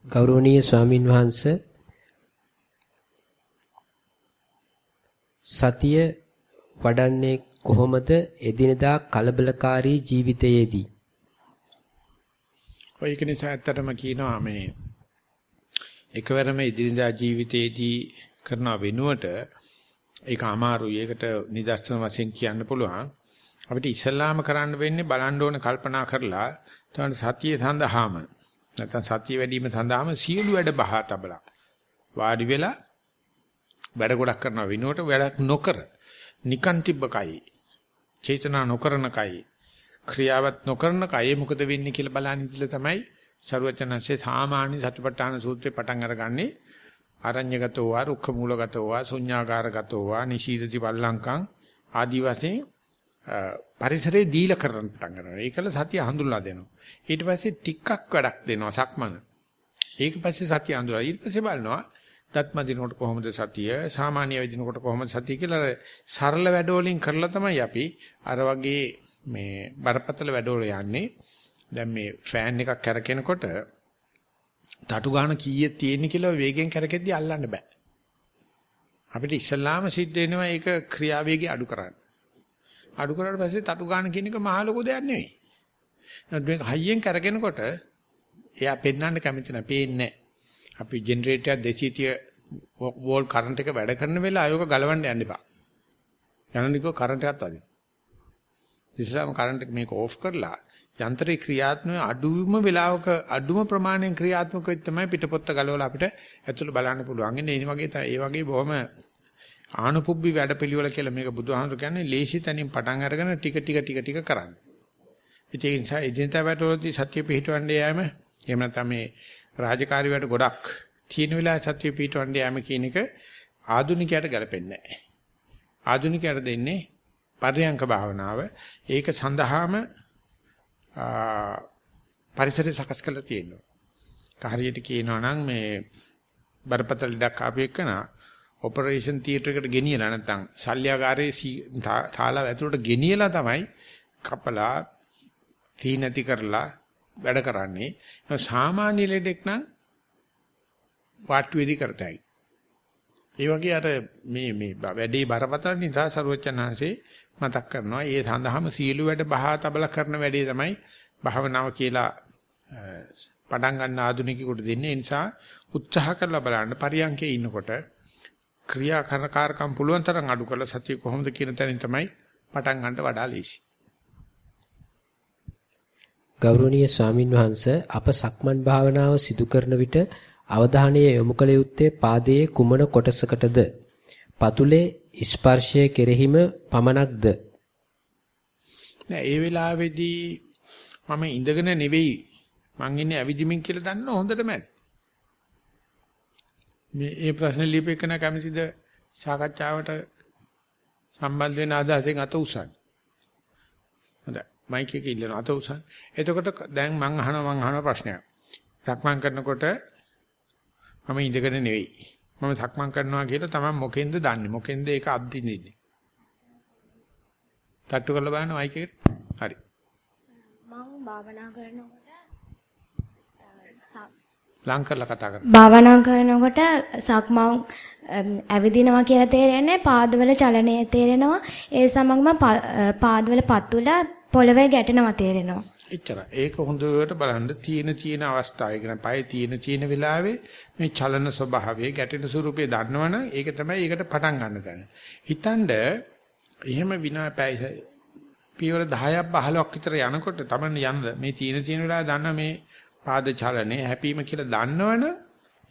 ගෞරවනීය ස්වාමින් වහන්සේ සතිය වඩන්නේ කොහොමද එදිනදා කලබලකාරී ජීවිතයේදී? ඔය ඒක නිසා ඇත්තටම කියනවා මේ එකවරම එදිනදා ජීවිතයේදී කරන වෙනුවට ඒක අමාරුයි. ඒකට නිදර්ශන වශයෙන් කියන්න පුළුවන්. අපිට ඉස්සල්ලාම කරන්න වෙන්නේ බලන්න ඕන කල්පනා කරලා තමයි සතිය සඳහාම නැත්නම් සතිය වැඩිම සඳහාම සියලු වැඩ බහා තබලා වාඩි වෙලා වැඩ ගොඩක් කරන වෙනුවට වැඩක් නොකර නිකන් තිබ්බකයි චේතනා නොකරන කයි ක්‍රියාවත් නොකරන කයි මොකද වෙන්නේ කියලා බලන්න ඉඳලා තමයි ਸਰවචනංශේ සාමාන්‍ය සතිපට්ඨාන සූත්‍රේ පටන් අරගන්නේ අරඤ්‍යගතෝ වා රුක්ඛ මූලගතෝ වා ශුඤ්ඤාකාරගතෝ වා නිශීදති පල්ලංකං ආදි වශයෙන් පරිසරේ දීලා කරන්න පටන් ගන්නවා. ඒකල සතිය හඳුල්ලා දෙනවා. ඊට පස්සේ ටිකක් වැඩක් දෙනවා සක්මන. ඊට පස්සේ සතිය හඳුල්ලා ඊට පස්සේ බලනවා දත්ම දිනකොට කොහොමද සතිය සාමාන්‍ය වේදිනකොට කොහොමද සතිය කියලා සරල වැඩ වලින් කරලා තමයි අපි අර වගේ මේ බරපතල වැඩවල යන්නේ දැන් මේ ෆෑන් එකක් කරකිනකොට තටු ගන්න කීයේ තියෙන කියලා වේගෙන් කරකෙද්දි අල්ලන්න බෑ අපිට ඉස්සල්ලාම සිද්ධ වෙනවා ඒක ක්‍රියාවේගය අඩු කරන්න අඩු කරාට පස්සේ තටු ගන්න කියන එක මහ ලොකු දෙයක් නෙවෙයි නමුත් මේක හයියෙන් කරගෙනකොට එයා පෙන්වන්න කැමති නැහැ පේන්නේ නැහැ අපි ජෙනරේටර් 230 වෝල්ට් කරන්ට් එක වැඩ කරන වෙලාව ආයෝක ගලවන්න යන්න එපා. යනනිකෝ කරන්ට් එකත් අදින. ඉස්ලාම කරන්ට් එක මේක ඕෆ් කරලා යන්ත්‍රේ ක්‍රියාත්මක අඩුම වෙලාවක අඩුම ප්‍රමාණයෙන් ක්‍රියාත්මක වෙයි තමයි පිටපොත්ත ගලවලා අපිට ඇතුළ බලන්න පුළුවන්. ඉන්නේ මේ වගේ ඒ වගේ බොහොම ආනුපුබ්බි වැඩපිළිවෙල කියලා මේක බුදුහාමුදුරු කියන්නේ ලේසි තනින් පටන් අරගෙන ටික ටික ටික ටික කරන්න. ඒ නිසා එදිනදා වැඩවලදී සත්‍ය පිහිටවන්නේ යෑම එහෙම නැත්නම් මේ රාජකාරී වැඩ ගොඩක් තියෙන වෙලාවේ සත්‍ය පිටවන්නේ යෑම කියන එක ආදුනිකයට ගැලපෙන්නේ නැහැ. ආදුනිකයට දෙන්නේ පරියංක භාවනාව. ඒක සඳහාම පරිසරය සකස් කරලා තියෙනවා. හරියට කියනවා නම් මේ බරපතල ලඩක් ආපු එකන ඔපරේෂන් තියටර් එකට ගෙනියලා නැත්නම් ශල්‍යගාරයේ තාලාව ඇතුළට ගෙනියලා තමයි කපලා තී නැති කරලා වැඩ කරන්නේ. සාමාන්‍ය ලෙඩෙක් නම් වාට්ටුවේදී කරතයි. ඒ වගේ අර මේ මේ වැඩේ බරපතල නිසා සරුවචනහන්සේ මතක් කරනවා. ඒ සඳහාම සීළු වැඩ බහා තබල කරන වැඩේ තමයි භාවනාව කියලා පටන් ගන්න ආධුනිකයෙකුට දෙන්නේ. ඒ නිසා උත්සාහ කරලා බලන්න පරියන්කේ ඉන්නකොට ක්‍රියා කරන කාර්කම් පුළුවන් තරම් අඩු කරලා සතිය කොහොමද කියන තැනින් තමයි පටන් ගන්නට වඩා ලේසි. ගෞරවනීය ස්වාමින් වහන්සේ අප සක්මන් භාවනාව සිදු කරන විට අවධානය යොමු කළ යුත්තේ පාදයේ කුමන කොටසකටද? පතුලේ ස්පර්ශය කෙරෙහිම පමණක්ද? නෑ ඒ වෙලාවේදී මම ඉඳගෙන නෙවෙයි මං ඉන්නේ ඇවිදිමින් කියලා දන්න හොඳටම ඇති. මේ ඒ ප්‍රශ්න ලියපෙකන කැමතිද සාකච්ඡාවට සම්බන්ධ වෙන අදහසෙන් අත උසන්. හොඳයි. මයික් එක ඉල්ලන අත උසන්. එතකොට දැන් මං අහනවා මං අහන ප්‍රශ්නයක්. සක්මන් කරනකොට මම ඉඳගෙන නෙවෙයි. මම සක්මන් කරනවා කියලා තමයි මොකෙන්ද දන්නේ? මොකෙන්ද ඒක අත්දින්නේ? තට්ටු කරලා බලන්න මයික් එකට. හරි. මම භාවනා කරනකොට ලං කරලා කතා කරන්න. භාවනා කරනකොට සක්මන් ඇවිදිනවා කියලා තේරෙන්නේ පාදවල චලනය තේරෙනවා ඒ සමගම පාදවල පතුල පොළවේ ගැටෙනවා තේරෙනවා. එච්චර. ඒක හොඳට බලන්න තියෙන තියෙන අවස්ථාවේ කියන පය තියෙන තියෙන වෙලාවේ මේ චලන ස්වභාවය ගැටෙන ස්වරූපය දන්නවනම් ඒක තමයි ඒකට පටන් ගන්න තැන. හිතනද එහෙම විනා පැය පියවර 10ක් 15ක් විතර යනකොට තමයි යන්න මේ තියෙන තියෙන වෙලාව දන්න මේ පාද චලනේ හැපීම කියලා දන්නවනම්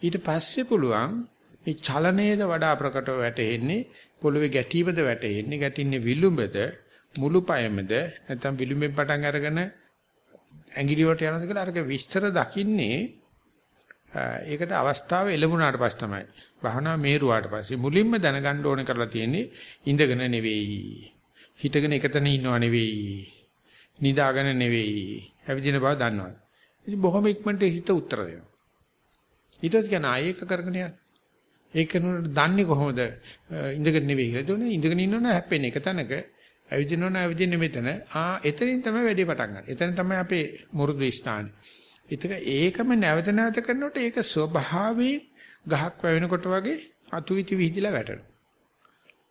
ඊට පස්සේ පුළුවන් මේ චලනයේද වඩා ප්‍රකටව වැටෙන්නේ පොළවේ ගැටීමද වැටෙන්නේ ගැටින්නේ විලුඹද මුළු පයමද නැත්නම් විලුඹෙන් පටන් අරගෙන ඇඟිලි වලට යනද කියලා අරක විස්තර දකින්නේ ඒකට අවස්ථාව එළඹුණාට පස්සේ තමයි. භාවනා මේරුවාට පස්සේ මුලින්ම දැනගන්න ඕනේ කරලා තියෙන්නේ ඉඳගෙන නෙවෙයි. හිටගෙන එකතන ඉන්නව නෙවෙයි. නිදාගෙන නෙවෙයි. ඇවිදින බව දන්නවා. ඉතින් බොහොම ඉක්මනට හිත උත්තර දෙනවා. ඊට පස්සේ කියන ආයෙක කරගෙන යන්න. ඒක නෝන දන්නේ කොහොමද ඉඳගෙන නෙවෙයි කියලා. ඒතකොට ඉඳගෙන ඉන්නවනේ හැප්පෙන්නේ එක තැනක ඇවිදිනවන ඇවිදින්නේ මෙතන. ආ එතනින් තමයි වැඩේ පටන් ගන්න. එතන තමයි අපේ මුරුදු ස්ථානේ. ඒක ඒකම නැවත නැවත කරනකොට ඒක ස්වභාවයෙන් ගහක් වැවෙනකොට වගේ අතුයිති විහිදිලා වැටෙනවා.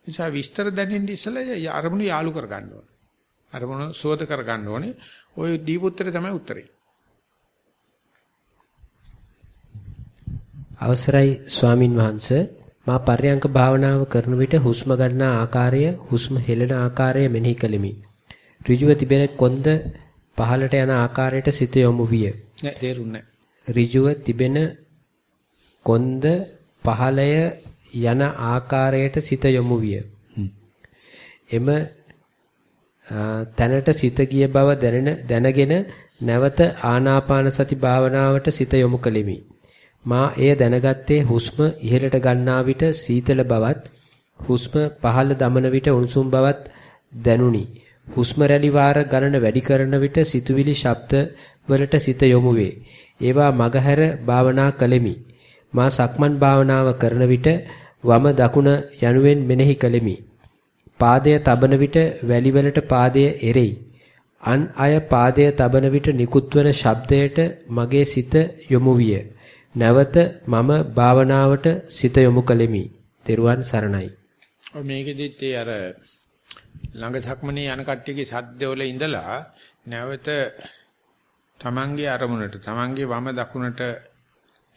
නිසා විස්තර දැනෙන්න ඉස්සලා අරමුණු යාලු කර ගන්න ඕනේ. අරමුණු සෝද කර ගන්න ඕනේ. ওই දීපුත්‍රය තමයි උත්තරේ. අවසරයි ස්වාමින් වහන්සේ මා පර්යංක භාවනාව කරන විට හුස්ම ගන්නා ආකාරය හුස්ම හෙළන ආකාරය මෙනෙහි කළෙමි. ඍජුව තිබෙන කොන්ද පහළට යන ආකාරයට සිත යොමු විය. නෑ තේරුන්නේ ඍජුව තිබෙන කොන්ද පහළය යන ආකාරයට සිත යොමු විය. එම තැනට සිත ගිය බව දැනගෙන නැවත ආනාපාන සති භාවනාවට සිත යොමු කළෙමි. මා එය දැනගත්තේ හුස්ම ඉහළට ගන්නා විට සීතල බවත් හුස්ම පහළ දමන විට උණුසුම් බවත් දැනුනි. හුස්ම රැලි වාර ගණන වැඩි කරන විට සිතුවිලි ශබ්ද වලට සිත යොමු වේ. ඒවා මගහැර භාවනා කළෙමි. මා සක්මන් භාවනාව කරන විට වම දකුණ යනුවෙන් මෙනෙහි කළෙමි. පාදය තබන විට වැලිවලට පාදය එරෙයි. අන් අය පාදය තබන විට නිකුත්වන ශබ්දයට මගේ සිත යොමු විය. නැවත මම භාවනාවට සිත යොමු කළෙමි. තෙරුවන් සරණයි. මේකෙදිත් ඒ අර ළඟ සක්මනේ යන කට්ටියගේ සද්දවල ඉඳලා නැවත තමන්ගේ අරමුණට තමන්ගේ වම දකුණට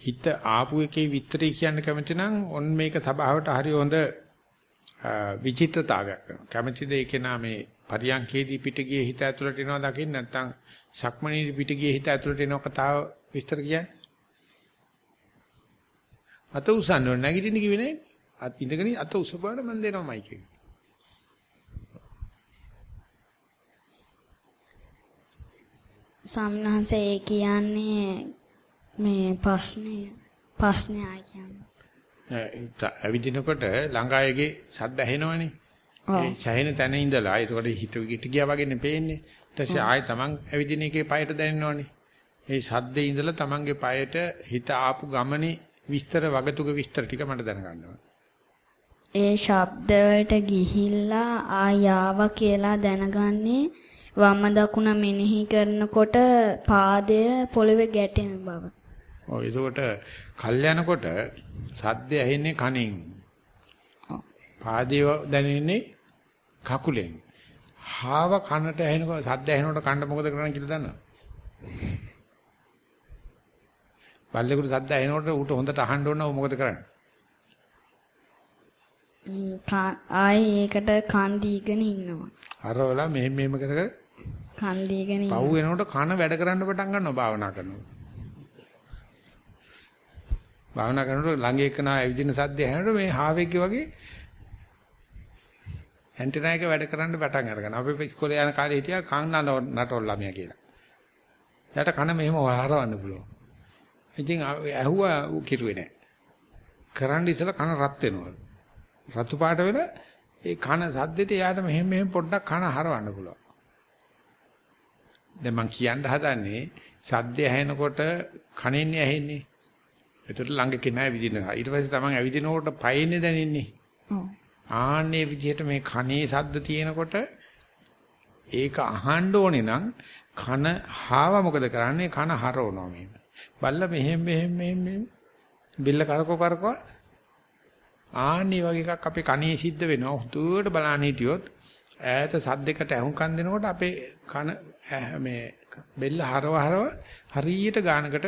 හිත ආපු එකේ විතරයි කියන්න කැමති නම් ඔන් මේක සබාවට හරි හොඳ විචිත්‍රතාවයක් වෙනවා. කැමතිද ඒකේ නාමේ පරියන්කේදී පිටගියේ හිත ඇතුළට එනවා දකින්න නැත්නම් සක්මනේදී පිටගියේ හිත ඇතුළට එන කතාව විස්තර කියන්නේ. අත උසන්න නැගිටින්න කිව්වේ නෑනේ. අත ඉඳගෙන අත උසපාන මන් දෙනවා මයික් එක. සම්හන්ස කියන්නේ මේ ප්‍රශ්නේ ප්‍රශ්නයයි කියන්නේ. ඇවිදිනකොට ළඟායේගේ සද්ද ඇහෙනවනේ. ඒ සැහෙන තැන ඉඳලා ඒකට හිත විගිට ගියා වගේ නේ පේන්නේ. ඊට පස්සේ ආයෙ තමන් ඇවිදින එකේ පයට දැනෙනවනේ. ඒ සද්දේ ඉඳලා තමන්ගේ පයට හිත ආපු ගමනේ විස්තර වගතුක විස්තර ටික මට දැනගන්න ඒ ශබ්ද වලට ගිහිල්ලා ආයාව කියලා දැනගන්නේ වම දකුණ මෙනෙහි කරනකොට පාදය පොළවේ ගැටෙන බව. ඔව් ඒකට කල් යනකොට සද්ද ඇහෙන්නේ කනෙන්. පාදේ දැනෙන්නේ කකුලෙන්. හාව කනට ඇහෙනකොට සද්ද ඇහෙනකොට කන්න මොකද කරන්නේ කියලා දන්නවද? බල්ලෙකුට සද්ද ඇහෙනකොට ඌට හොඳට අහන්න ඕන මොකද කරන්නේ? ආයේ ඒකට කන් දීගෙන ඉන්නවා. අරවලා මෙහෙම මෙහෙම කර කර කන් දීගෙන ඉන්නවා. පව් වෙනකොට කන වැඩ කරන්න පටන් ගන්නවා භාවනා කරනකොට. භාවනා කරනකොට ළඟ එක්කනා ඇවිදින සද්ද ඇහෙනකොට මේ හාවෙක්ගේ වගේ ඇන්ටිනා එක වැඩ කරන්න පටන් අරගෙන අපි ඉස්කෝලේ යන කාලේ හිටියා කන් නටවල් ළමයා කියලා. එයාට කන මෙහෙම හරවන්න පුළුවන්. ඉතින් ඇහුවා කිරුවේ නැහැ. කරන්න ඉස්සලා කන රත් වෙනවා. රතු පාට වෙලා ඒ කන සද්දෙට එයාට මෙහෙම මෙහෙම පොඩ්ඩක් කන හරවන්න පුළුවන්. දැන් මං කියන්න හදන්නේ සද්ද ඇහෙනකොට කනෙන්නේ ඇහෙන්නේ. ඒතර ළඟ කෙනා ඇවිදිනවා. ඊට පස්සේ තමන් ඇවිදිනකොට පයින්නේ දැනෙන්නේ. ඔව්. ආන්නේ විදිහට මේ කනේ සද්ද තියෙනකොට ඒක අහන්න ඕනේ නම් කන හාව මොකද කරන්නේ? කන හරවනවා මේ. බල්ල මෙහෙම මෙහෙම මෙහෙම බිල්ල කරකෝ කරකෝ ආන්නේ වගේ එකක් අපේ කනේ සිද්ධ වෙනවා. හුදුවට බලන්න හිටියොත් ඈත සද්දයකට අහුම්කම් දෙනකොට අපේ කන මේ බෙල්ල හරව හරව හරියට ගානකට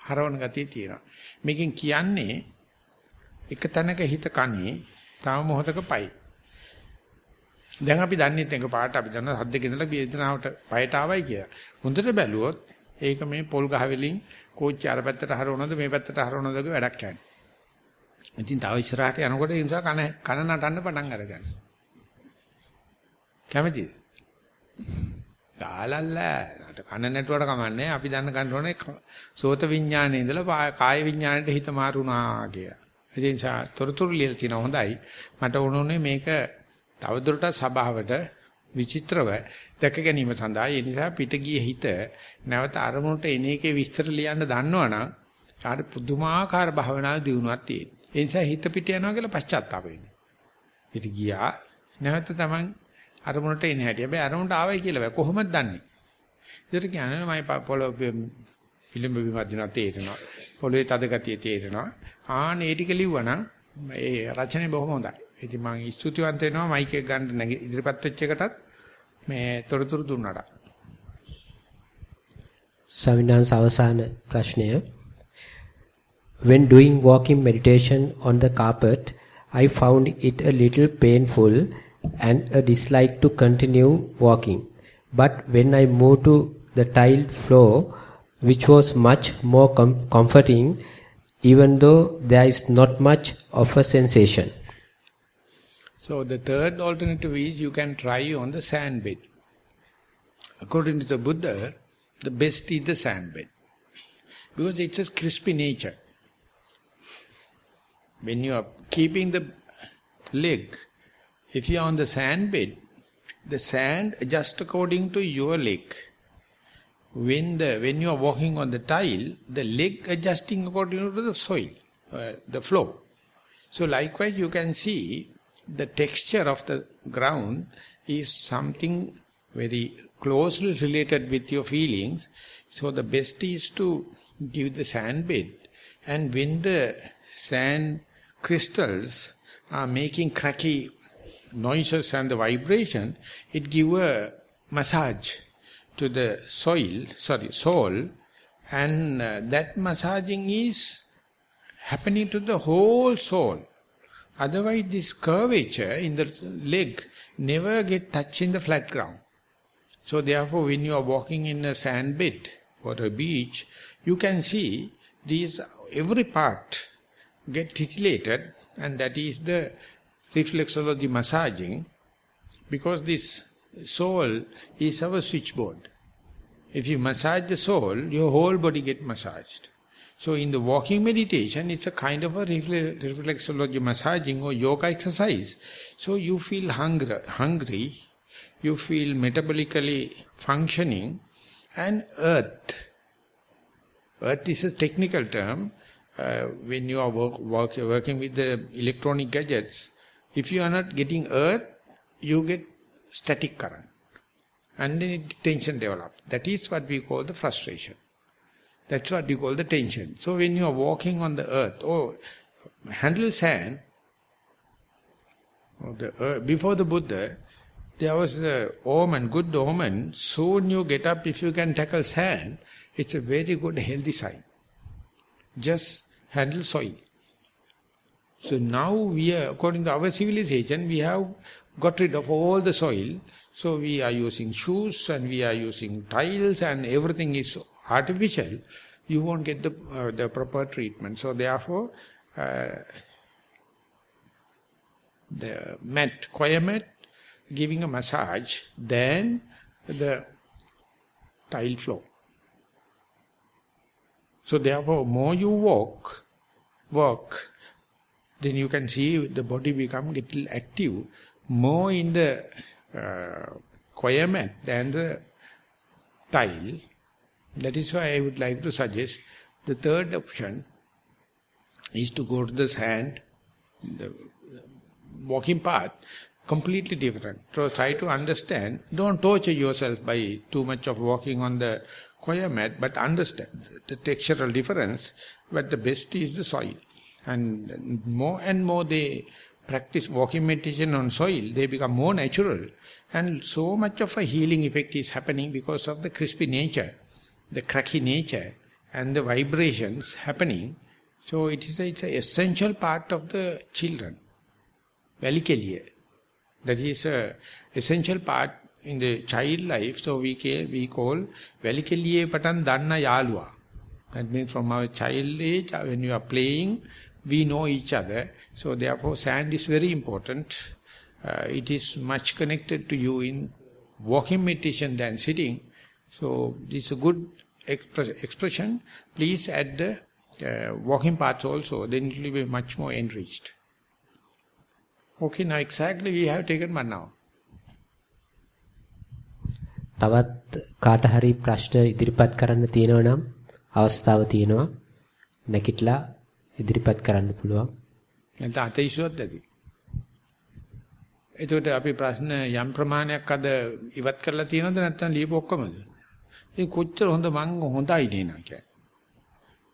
හරවන ගතිය තියෙනවා. මේකෙන් කියන්නේ එක තැනක හිත කනේ තව මොහොතක පයි. දැන් අපි දන්නේ නැත්නම් පාට අපි දන්න හද්දක ඉඳලා වේදනාවට පයට ආවයි කියලා. හොඳට බැලුවොත් ඒක මේ පොල් ගහ වලින් කෝච්චි අර පැත්තට හරවනද මේ පැත්තට හරවනද වැඩක් යන්නේ. ඉතින් තව ඉස්සරහට යනකොට ඒ නිසා කන කන නටන්න පටන් අරගන්න. කැමතිද? ගාලල්ලා කන නැටුවට කමන්නේ අපි දන්න ගන්න ඕනේ සෝත විඥානේ ඉඳලා කාය විඥානයට හිත මාරුණා කිය. ඒ නිසා තොරතුරු ලියලා තියෙනවා හොඳයි. මට වුණුනේ මේක තවදුරටත් සබාවට විචිත්‍රව දැක ගැනීම සඳහා ඒ නිසා පිට ගිය හිත නැවත අරමුණට එන එකේ විස්තර ලියන්න දන්නවනම් ආට පුදුමාකාර භාවනාවේ දියුණුවක් තියෙනවා. ඒ නිසා හිත පිට යනවා කියලා පශ්චාත්තාප වෙන්නේ. පිට ගියා නැවත තමන් අරමුණට එන හැටි. හැබැයි අරමුණට ආවයි කියලා බෑ. කොහොමද දන්නේ? ඒකට කියන්නේ මම පොළොව පිළිඹ විමදිනවා තේරෙනවා. පොළොවේ තද ගතිය තේරෙනවා. ආන ඒ ටික ලිව්වනම් ඒ රචනය බොහොම හොඳයි. ඉතින් මම ස්තුතිවන්ත වෙනවා මයික් එක ගන්න ඉදිරිපත් වෙච්ච එකටත් මේ තොරතුරු දුන්නාට. සවිනාංශ අවසාන ප්‍රශ්නය When doing walking meditation on the carpet, I found it a little painful and a dislike to continue walking. But when I moved to the tile floor, which was much more com comforting, even though there is not much of a sensation. So the third alternative is you can try on the sand bed. According to the Buddha, the best is the sand bed. Because it's a crispy nature. When you are keeping the leg if you are on the sand bed, the sand adjusts according to your leg. when the when you are walking on the tile, the leg adjusting according to the soil, uh, the flow. So likewise, you can see the texture of the ground is something very closely related with your feelings. So the best is to give the sand bed. And when the sand crystals are making cracky noises and the vibration, it give a massage to the soil, sorry, soul, and uh, that massaging is happening to the whole soul. Otherwise, this curvature in the leg never get touch in the flat ground. So therefore, when you are walking in a sand bed or a beach, you can see these every part get titillated, and that is the reflexology massaging, because this soul is our switchboard. If you massage the soul, your whole body get massaged. So in the walking meditation, it's a kind of a reflexology massaging or yoga exercise. So you feel hunger, hungry, you feel metabolically functioning, and earth. Earth is a technical term. Uh, when you are work, work, working with the electronic gadgets, if you are not getting earth, you get static current. And then tension develop. That is what we call the frustration. That's what you call the tension. So when you are walking on the earth, or handle sand, or the earth, before the Buddha, there was a omen, good omen, soon you get up if you can tackle sand, it's a very good healthy sign. Just handle soil. So now we are, according to our civilization, we have got rid of all the soil. So we are using shoes and we are using tiles and everything is artificial. You won't get the, uh, the proper treatment. So therefore, uh, the mat, choir mat, giving a massage, then the tile flow. So therefore, more you walk, walk, then you can see the body become little active, more in the uh, choir mat than the tile. That is why I would like to suggest the third option is to go to the sand, the walking path, completely different. So try to understand. Don't torture yourself by too much of walking on the choir mat, but understand the textural difference. But the best is the soil. And more and more they practice walking meditation on soil, they become more natural. And so much of a healing effect is happening because of the crispy nature, the cracky nature, and the vibrations happening. So it is a, it's an essential part of the children. Valikeliya. That is a essential part in the child life. So we call, we call Valikeliye patan danna yalua. That means from our child age, when you are playing, we know each other. So therefore sand is very important. Uh, it is much connected to you in walking meditation than sitting. So this is a good expression. Please add the uh, walking paths also, then it will be much more enriched. Okay, now exactly we have taken one now. තවත් කාට හරි ප්‍රශ්න ඉදිරිපත් කරන්න තියෙනවා නම් අවස්ථාව තියෙනවා නැකිట్లా ඉදිරිපත් කරන්න පුළුවන්. නැත්නම් අතීසුවත් ඇති. එතකොට අපි ප්‍රශ්න යම් ප්‍රමාණයක් අද ඉවත් කරලා තියෙනවද නැත්නම් ලියපු ඔක්කොමද? ඒ කොච්චර හොඳ මං හොඳයි නේනා කියන්නේ.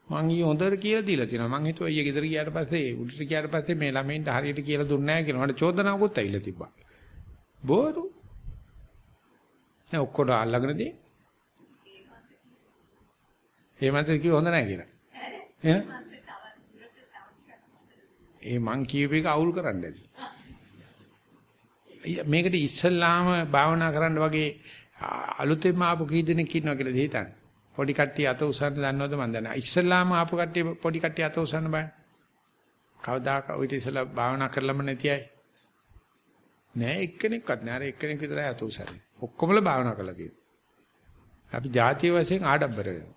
මං ඊ හොඳට කියලා දීලා තියෙනවා. මං හිතුවා ඊයේ ගෙදර ගියාට පස්සේ උඩට ගියාට පස්සේ මේ ළමයින්ට හරියට කියලා දුන්නේ නැහැ කියලා. මට චෝදනාවකුත් ඇවිල්ලා තිබ්බා. බෝරු. දැන් ඔක්කොට අල්ලගෙන තියෙන්නේ. ඒ මන්ට කිව්ව හොඳ නැහැ කියලා. එහෙනම් ඒ මං කියූප එක අවුල් කරන්න ඇති. මේකට ඉස්සල්ලාම භාවනා කරන්න වගේ අලුතෙන්ම ආපු කී දෙනෙක් ඉන්නවා කියලා හිතන්න. පොඩි කට්ටිය අත උසන්න දන්නවද මන් දන්නේ. ඉස්සල්ලාම ආපු කට්ටිය පොඩි කට්ටිය අත උසන්න බෑ. කවදාක ඔය ඉතිසලා භාවනා කරලම නැති අය. නෑ එක්කෙනෙක්වත් නෑ. අර එක්කෙනෙක් විතරයි අත උසන්නේ. ඔක්කොමල භාවනා කරලා තියෙනවා. අපි ಜಾතිය වශයෙන් ආඩම්බර වෙනවා.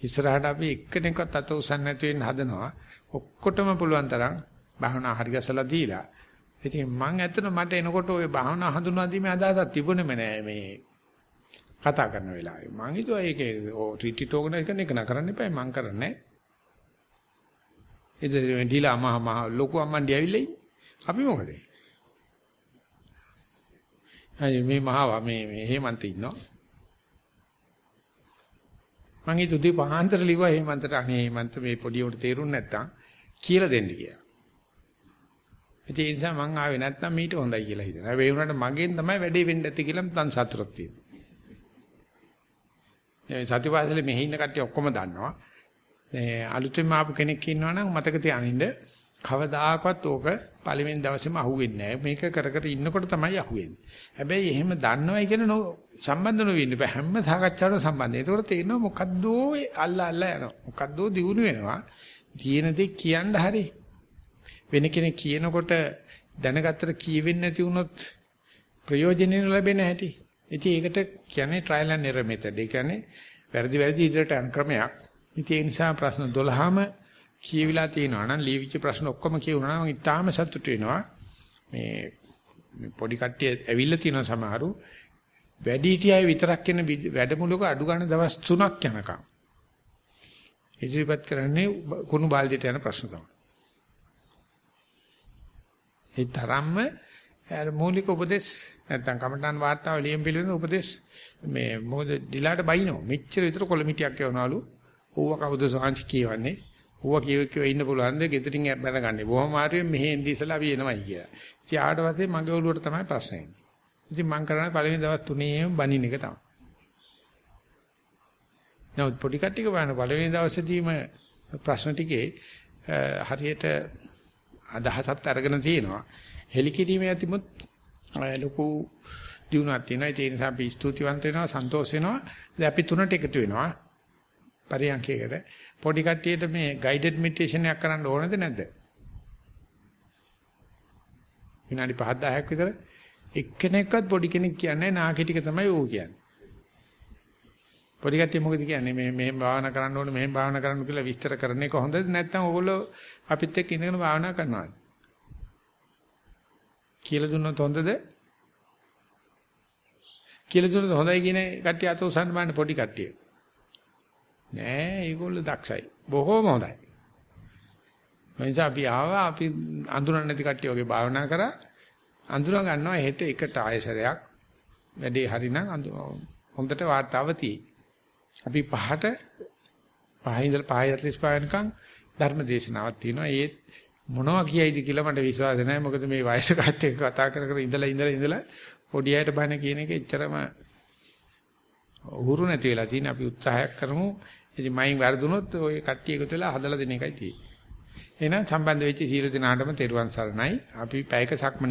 ඉස්සරහට අපි එක්කෙනෙක්වත් අත උසන්න නැති වෙන්න හදනවා. ඔක්කොටම පුළුවන් තරම් භාවනා හරි ගැසලා දීලා. ඉතින් මං ඇත්තට මට එනකොට ওই භාවනා හඳුනා දීමේ අදහසක් තිබුණේම නෑ මේ කතා කරන වෙලාවේ. මං හිතුවා ඒකේ ඕ රිට්‍රීට් ඕගනයිස් කරන එක නා කරන්න එපා මං කරන්නේ. ඉතින් දීලා මහ මහ ලොකු අම්මන්ඩි ඇවිල්ලා ඉන්නේ. අපි මොකද? අය මේ මහා මේ මේ හේමන්ත ඉන්නවා. මං ඒ තුදී පහන්තර ලිව්වා හේමන්තට අනේ හේමන්ත මේ පොඩි උට තේරුම් නැත්තම් කියලා දෙන්න කියලා. ඒ නිසා මං ආවේ නැත්නම් මීට හොඳයි කියලා හිතනවා. ඒ වුණාට මගෙන් තමයි වැඩේ වෙන්න ඇති කියලා මං සතුටක් තියෙනවා. ඒ සතිපාසලේ මෙහි ඉන්න කට්ටිය ඔක්කොම දන්නවා. මේ අලුතෙන් ආපු කෙනෙක් ඉන්නවනම් මතක තියානින්න කවදාකවත් ඕක පළවෙනි දවසේම අහුවෙන්නේ නැහැ. මේක කර කර ඉන්නකොට තමයි අහුවෙන්නේ. හැබැයි එහෙම දන්නවයි කියන සම්බන්ධ නොවෙන්න බෑ. හැම සාකච්ඡාවකට සම්බන්ධයි. ඒකට තේරෙනවා මොකද්දෝ අල්ලා අල්ලා යනවා. මොකද්දෝ දිනු වෙනවා. තියෙන දේ කියන්න හරි. වෙන කෙනෙක් කියනකොට දැනගත්තට කියවෙන්නේ නැති වුණොත් ප්‍රයෝජනෙ ලැබෙන හැටි. ඉතින් ඒකට කියන්නේ trial and error method. ඒ කියන්නේ වැරදි වැරදි ඉදිරියට යන ක්‍රමයක්. ඉතින් ඒ නිසා ප්‍රශ්න 12ම කියවිලා තියෙනවා නම් ලියවිච්ච ප්‍රශ්න ඔක්කොම කියුණා නම් මම ඉතාලම සතුටු වෙනවා. මේ පොඩි කට්ටිය ඇවිල්ලා තියෙන සමහරු වැඩි හිටියයි විතරක් කියන වැඩමුළුක අඩු ගන්න දවස් 3ක් යනකම්. ඉදිරිපත් කරන්නේ කුණු බාල්දියට යන ප්‍රශ්න තමයි. ඒ තරම්ම මූලික උපදේශ නැත්තම් කමඨාන් වාර්තාව ලියම් පිළිවෙල උපදේශ මේ මොකද ඩිලාට බයිනෝ මෙච්චර විතර කොලමිටියක් යවනවලු ඌව කවුද සාංශ කියවන්නේ ඌව කියව කියව ඉන්න පුළුවන්ද ගෙදරින් බැනගන්නේ බොහොම මාරුවෙන් මෙහෙ එන්නේ ඉස්සලා අපි එනවයි කියලා. ඉතින් ආවට පස්සේ මගේ ඔළුවට තමයි ප්‍රශ්නේ එන්නේ. ඉතින් මම කරන්නේ පළවෙනි දවස් තුනේම බණින එක තමයි. නමුත් පොඩි කට්ටියක බලන පළවෙනි දවසේදීම ප්‍රශ්න ටිකේ හරියට අදහසත් අරගෙන තියෙනවා. හෙලිකිරීමේ ඇතිමුත් ලොකු දිනුවක් තියෙනවා. ඒ නිසා අපි ස්තුතිවන්ත වෙනවා, සන්තෝෂ වෙනවා. දැන් අපි තුනට එකතු වෙනවා. පරියන්කයකට පොඩි කට්ටියට මේ ගයිඩඩ් මෙඩිටේෂන් එකක් කරන්න ඕනද නැද්ද? විනාඩි 5 10ක් විතර එක්කෙනෙක්වත් පොඩි කෙනෙක් කියන්නේ නාකි ටික තමයි ඌ කියන්නේ. පොඩි කට්ටිය මොකද කියන්නේ මේ මෙහෙම භාවනා කරන්න ඕනේ මෙහෙම භාවනා කරන්න කියලා විස්තර කරන එක හොඳද නැත්නම් ඕගොල්ලෝ අපිත් එක්ක ඉඳගෙන භාවනා කරනවාද? කියලා දුන්නොත් හොඳද? කියලා දුන්නොත් හොඳයි කියන කට්ටිය අත උසන්න බෑනේ පොඩි කට්ටිය. නෑ ඒගොල්ලෝ දක්ෂයි. බොහොම හොඳයි. එනිසා අපි ආවා අපි අඳුරන්නේ නැති කට්ටිය වගේ භාවනා කරා අඳුර ගන්නවා හෙට එකට ආයසරයක් වැඩේ හරිනම් හොඳට වාතාව තියෙයි. අපි පහට පහේ ඉඳලා පහේ 45 වෙනකන් ධර්ම දේශනාවක් තියෙනවා. ඒ මොනවා කියයිද කියලා මට විශ්වාස නැහැ. මොකද මේ වයසකත් එක්ක කතා කර කර ඉඳලා ඉඳලා ඉඳලා පොඩි අයට බන කියන එක එච්චරම උහුරු නැති වෙලා තියෙන අපි උත්සාහයක් කරමු. ඉතින් මයින් වැරදුනොත් ওই කට්ටිය එකතු වෙලා හදලා දෙන එකයි තියෙන්නේ. එහෙනම් සම්බන්ධ වෙච්ච සීල දිනාටම තෙරුවන් සරණයි. අපි පැයක සක්මන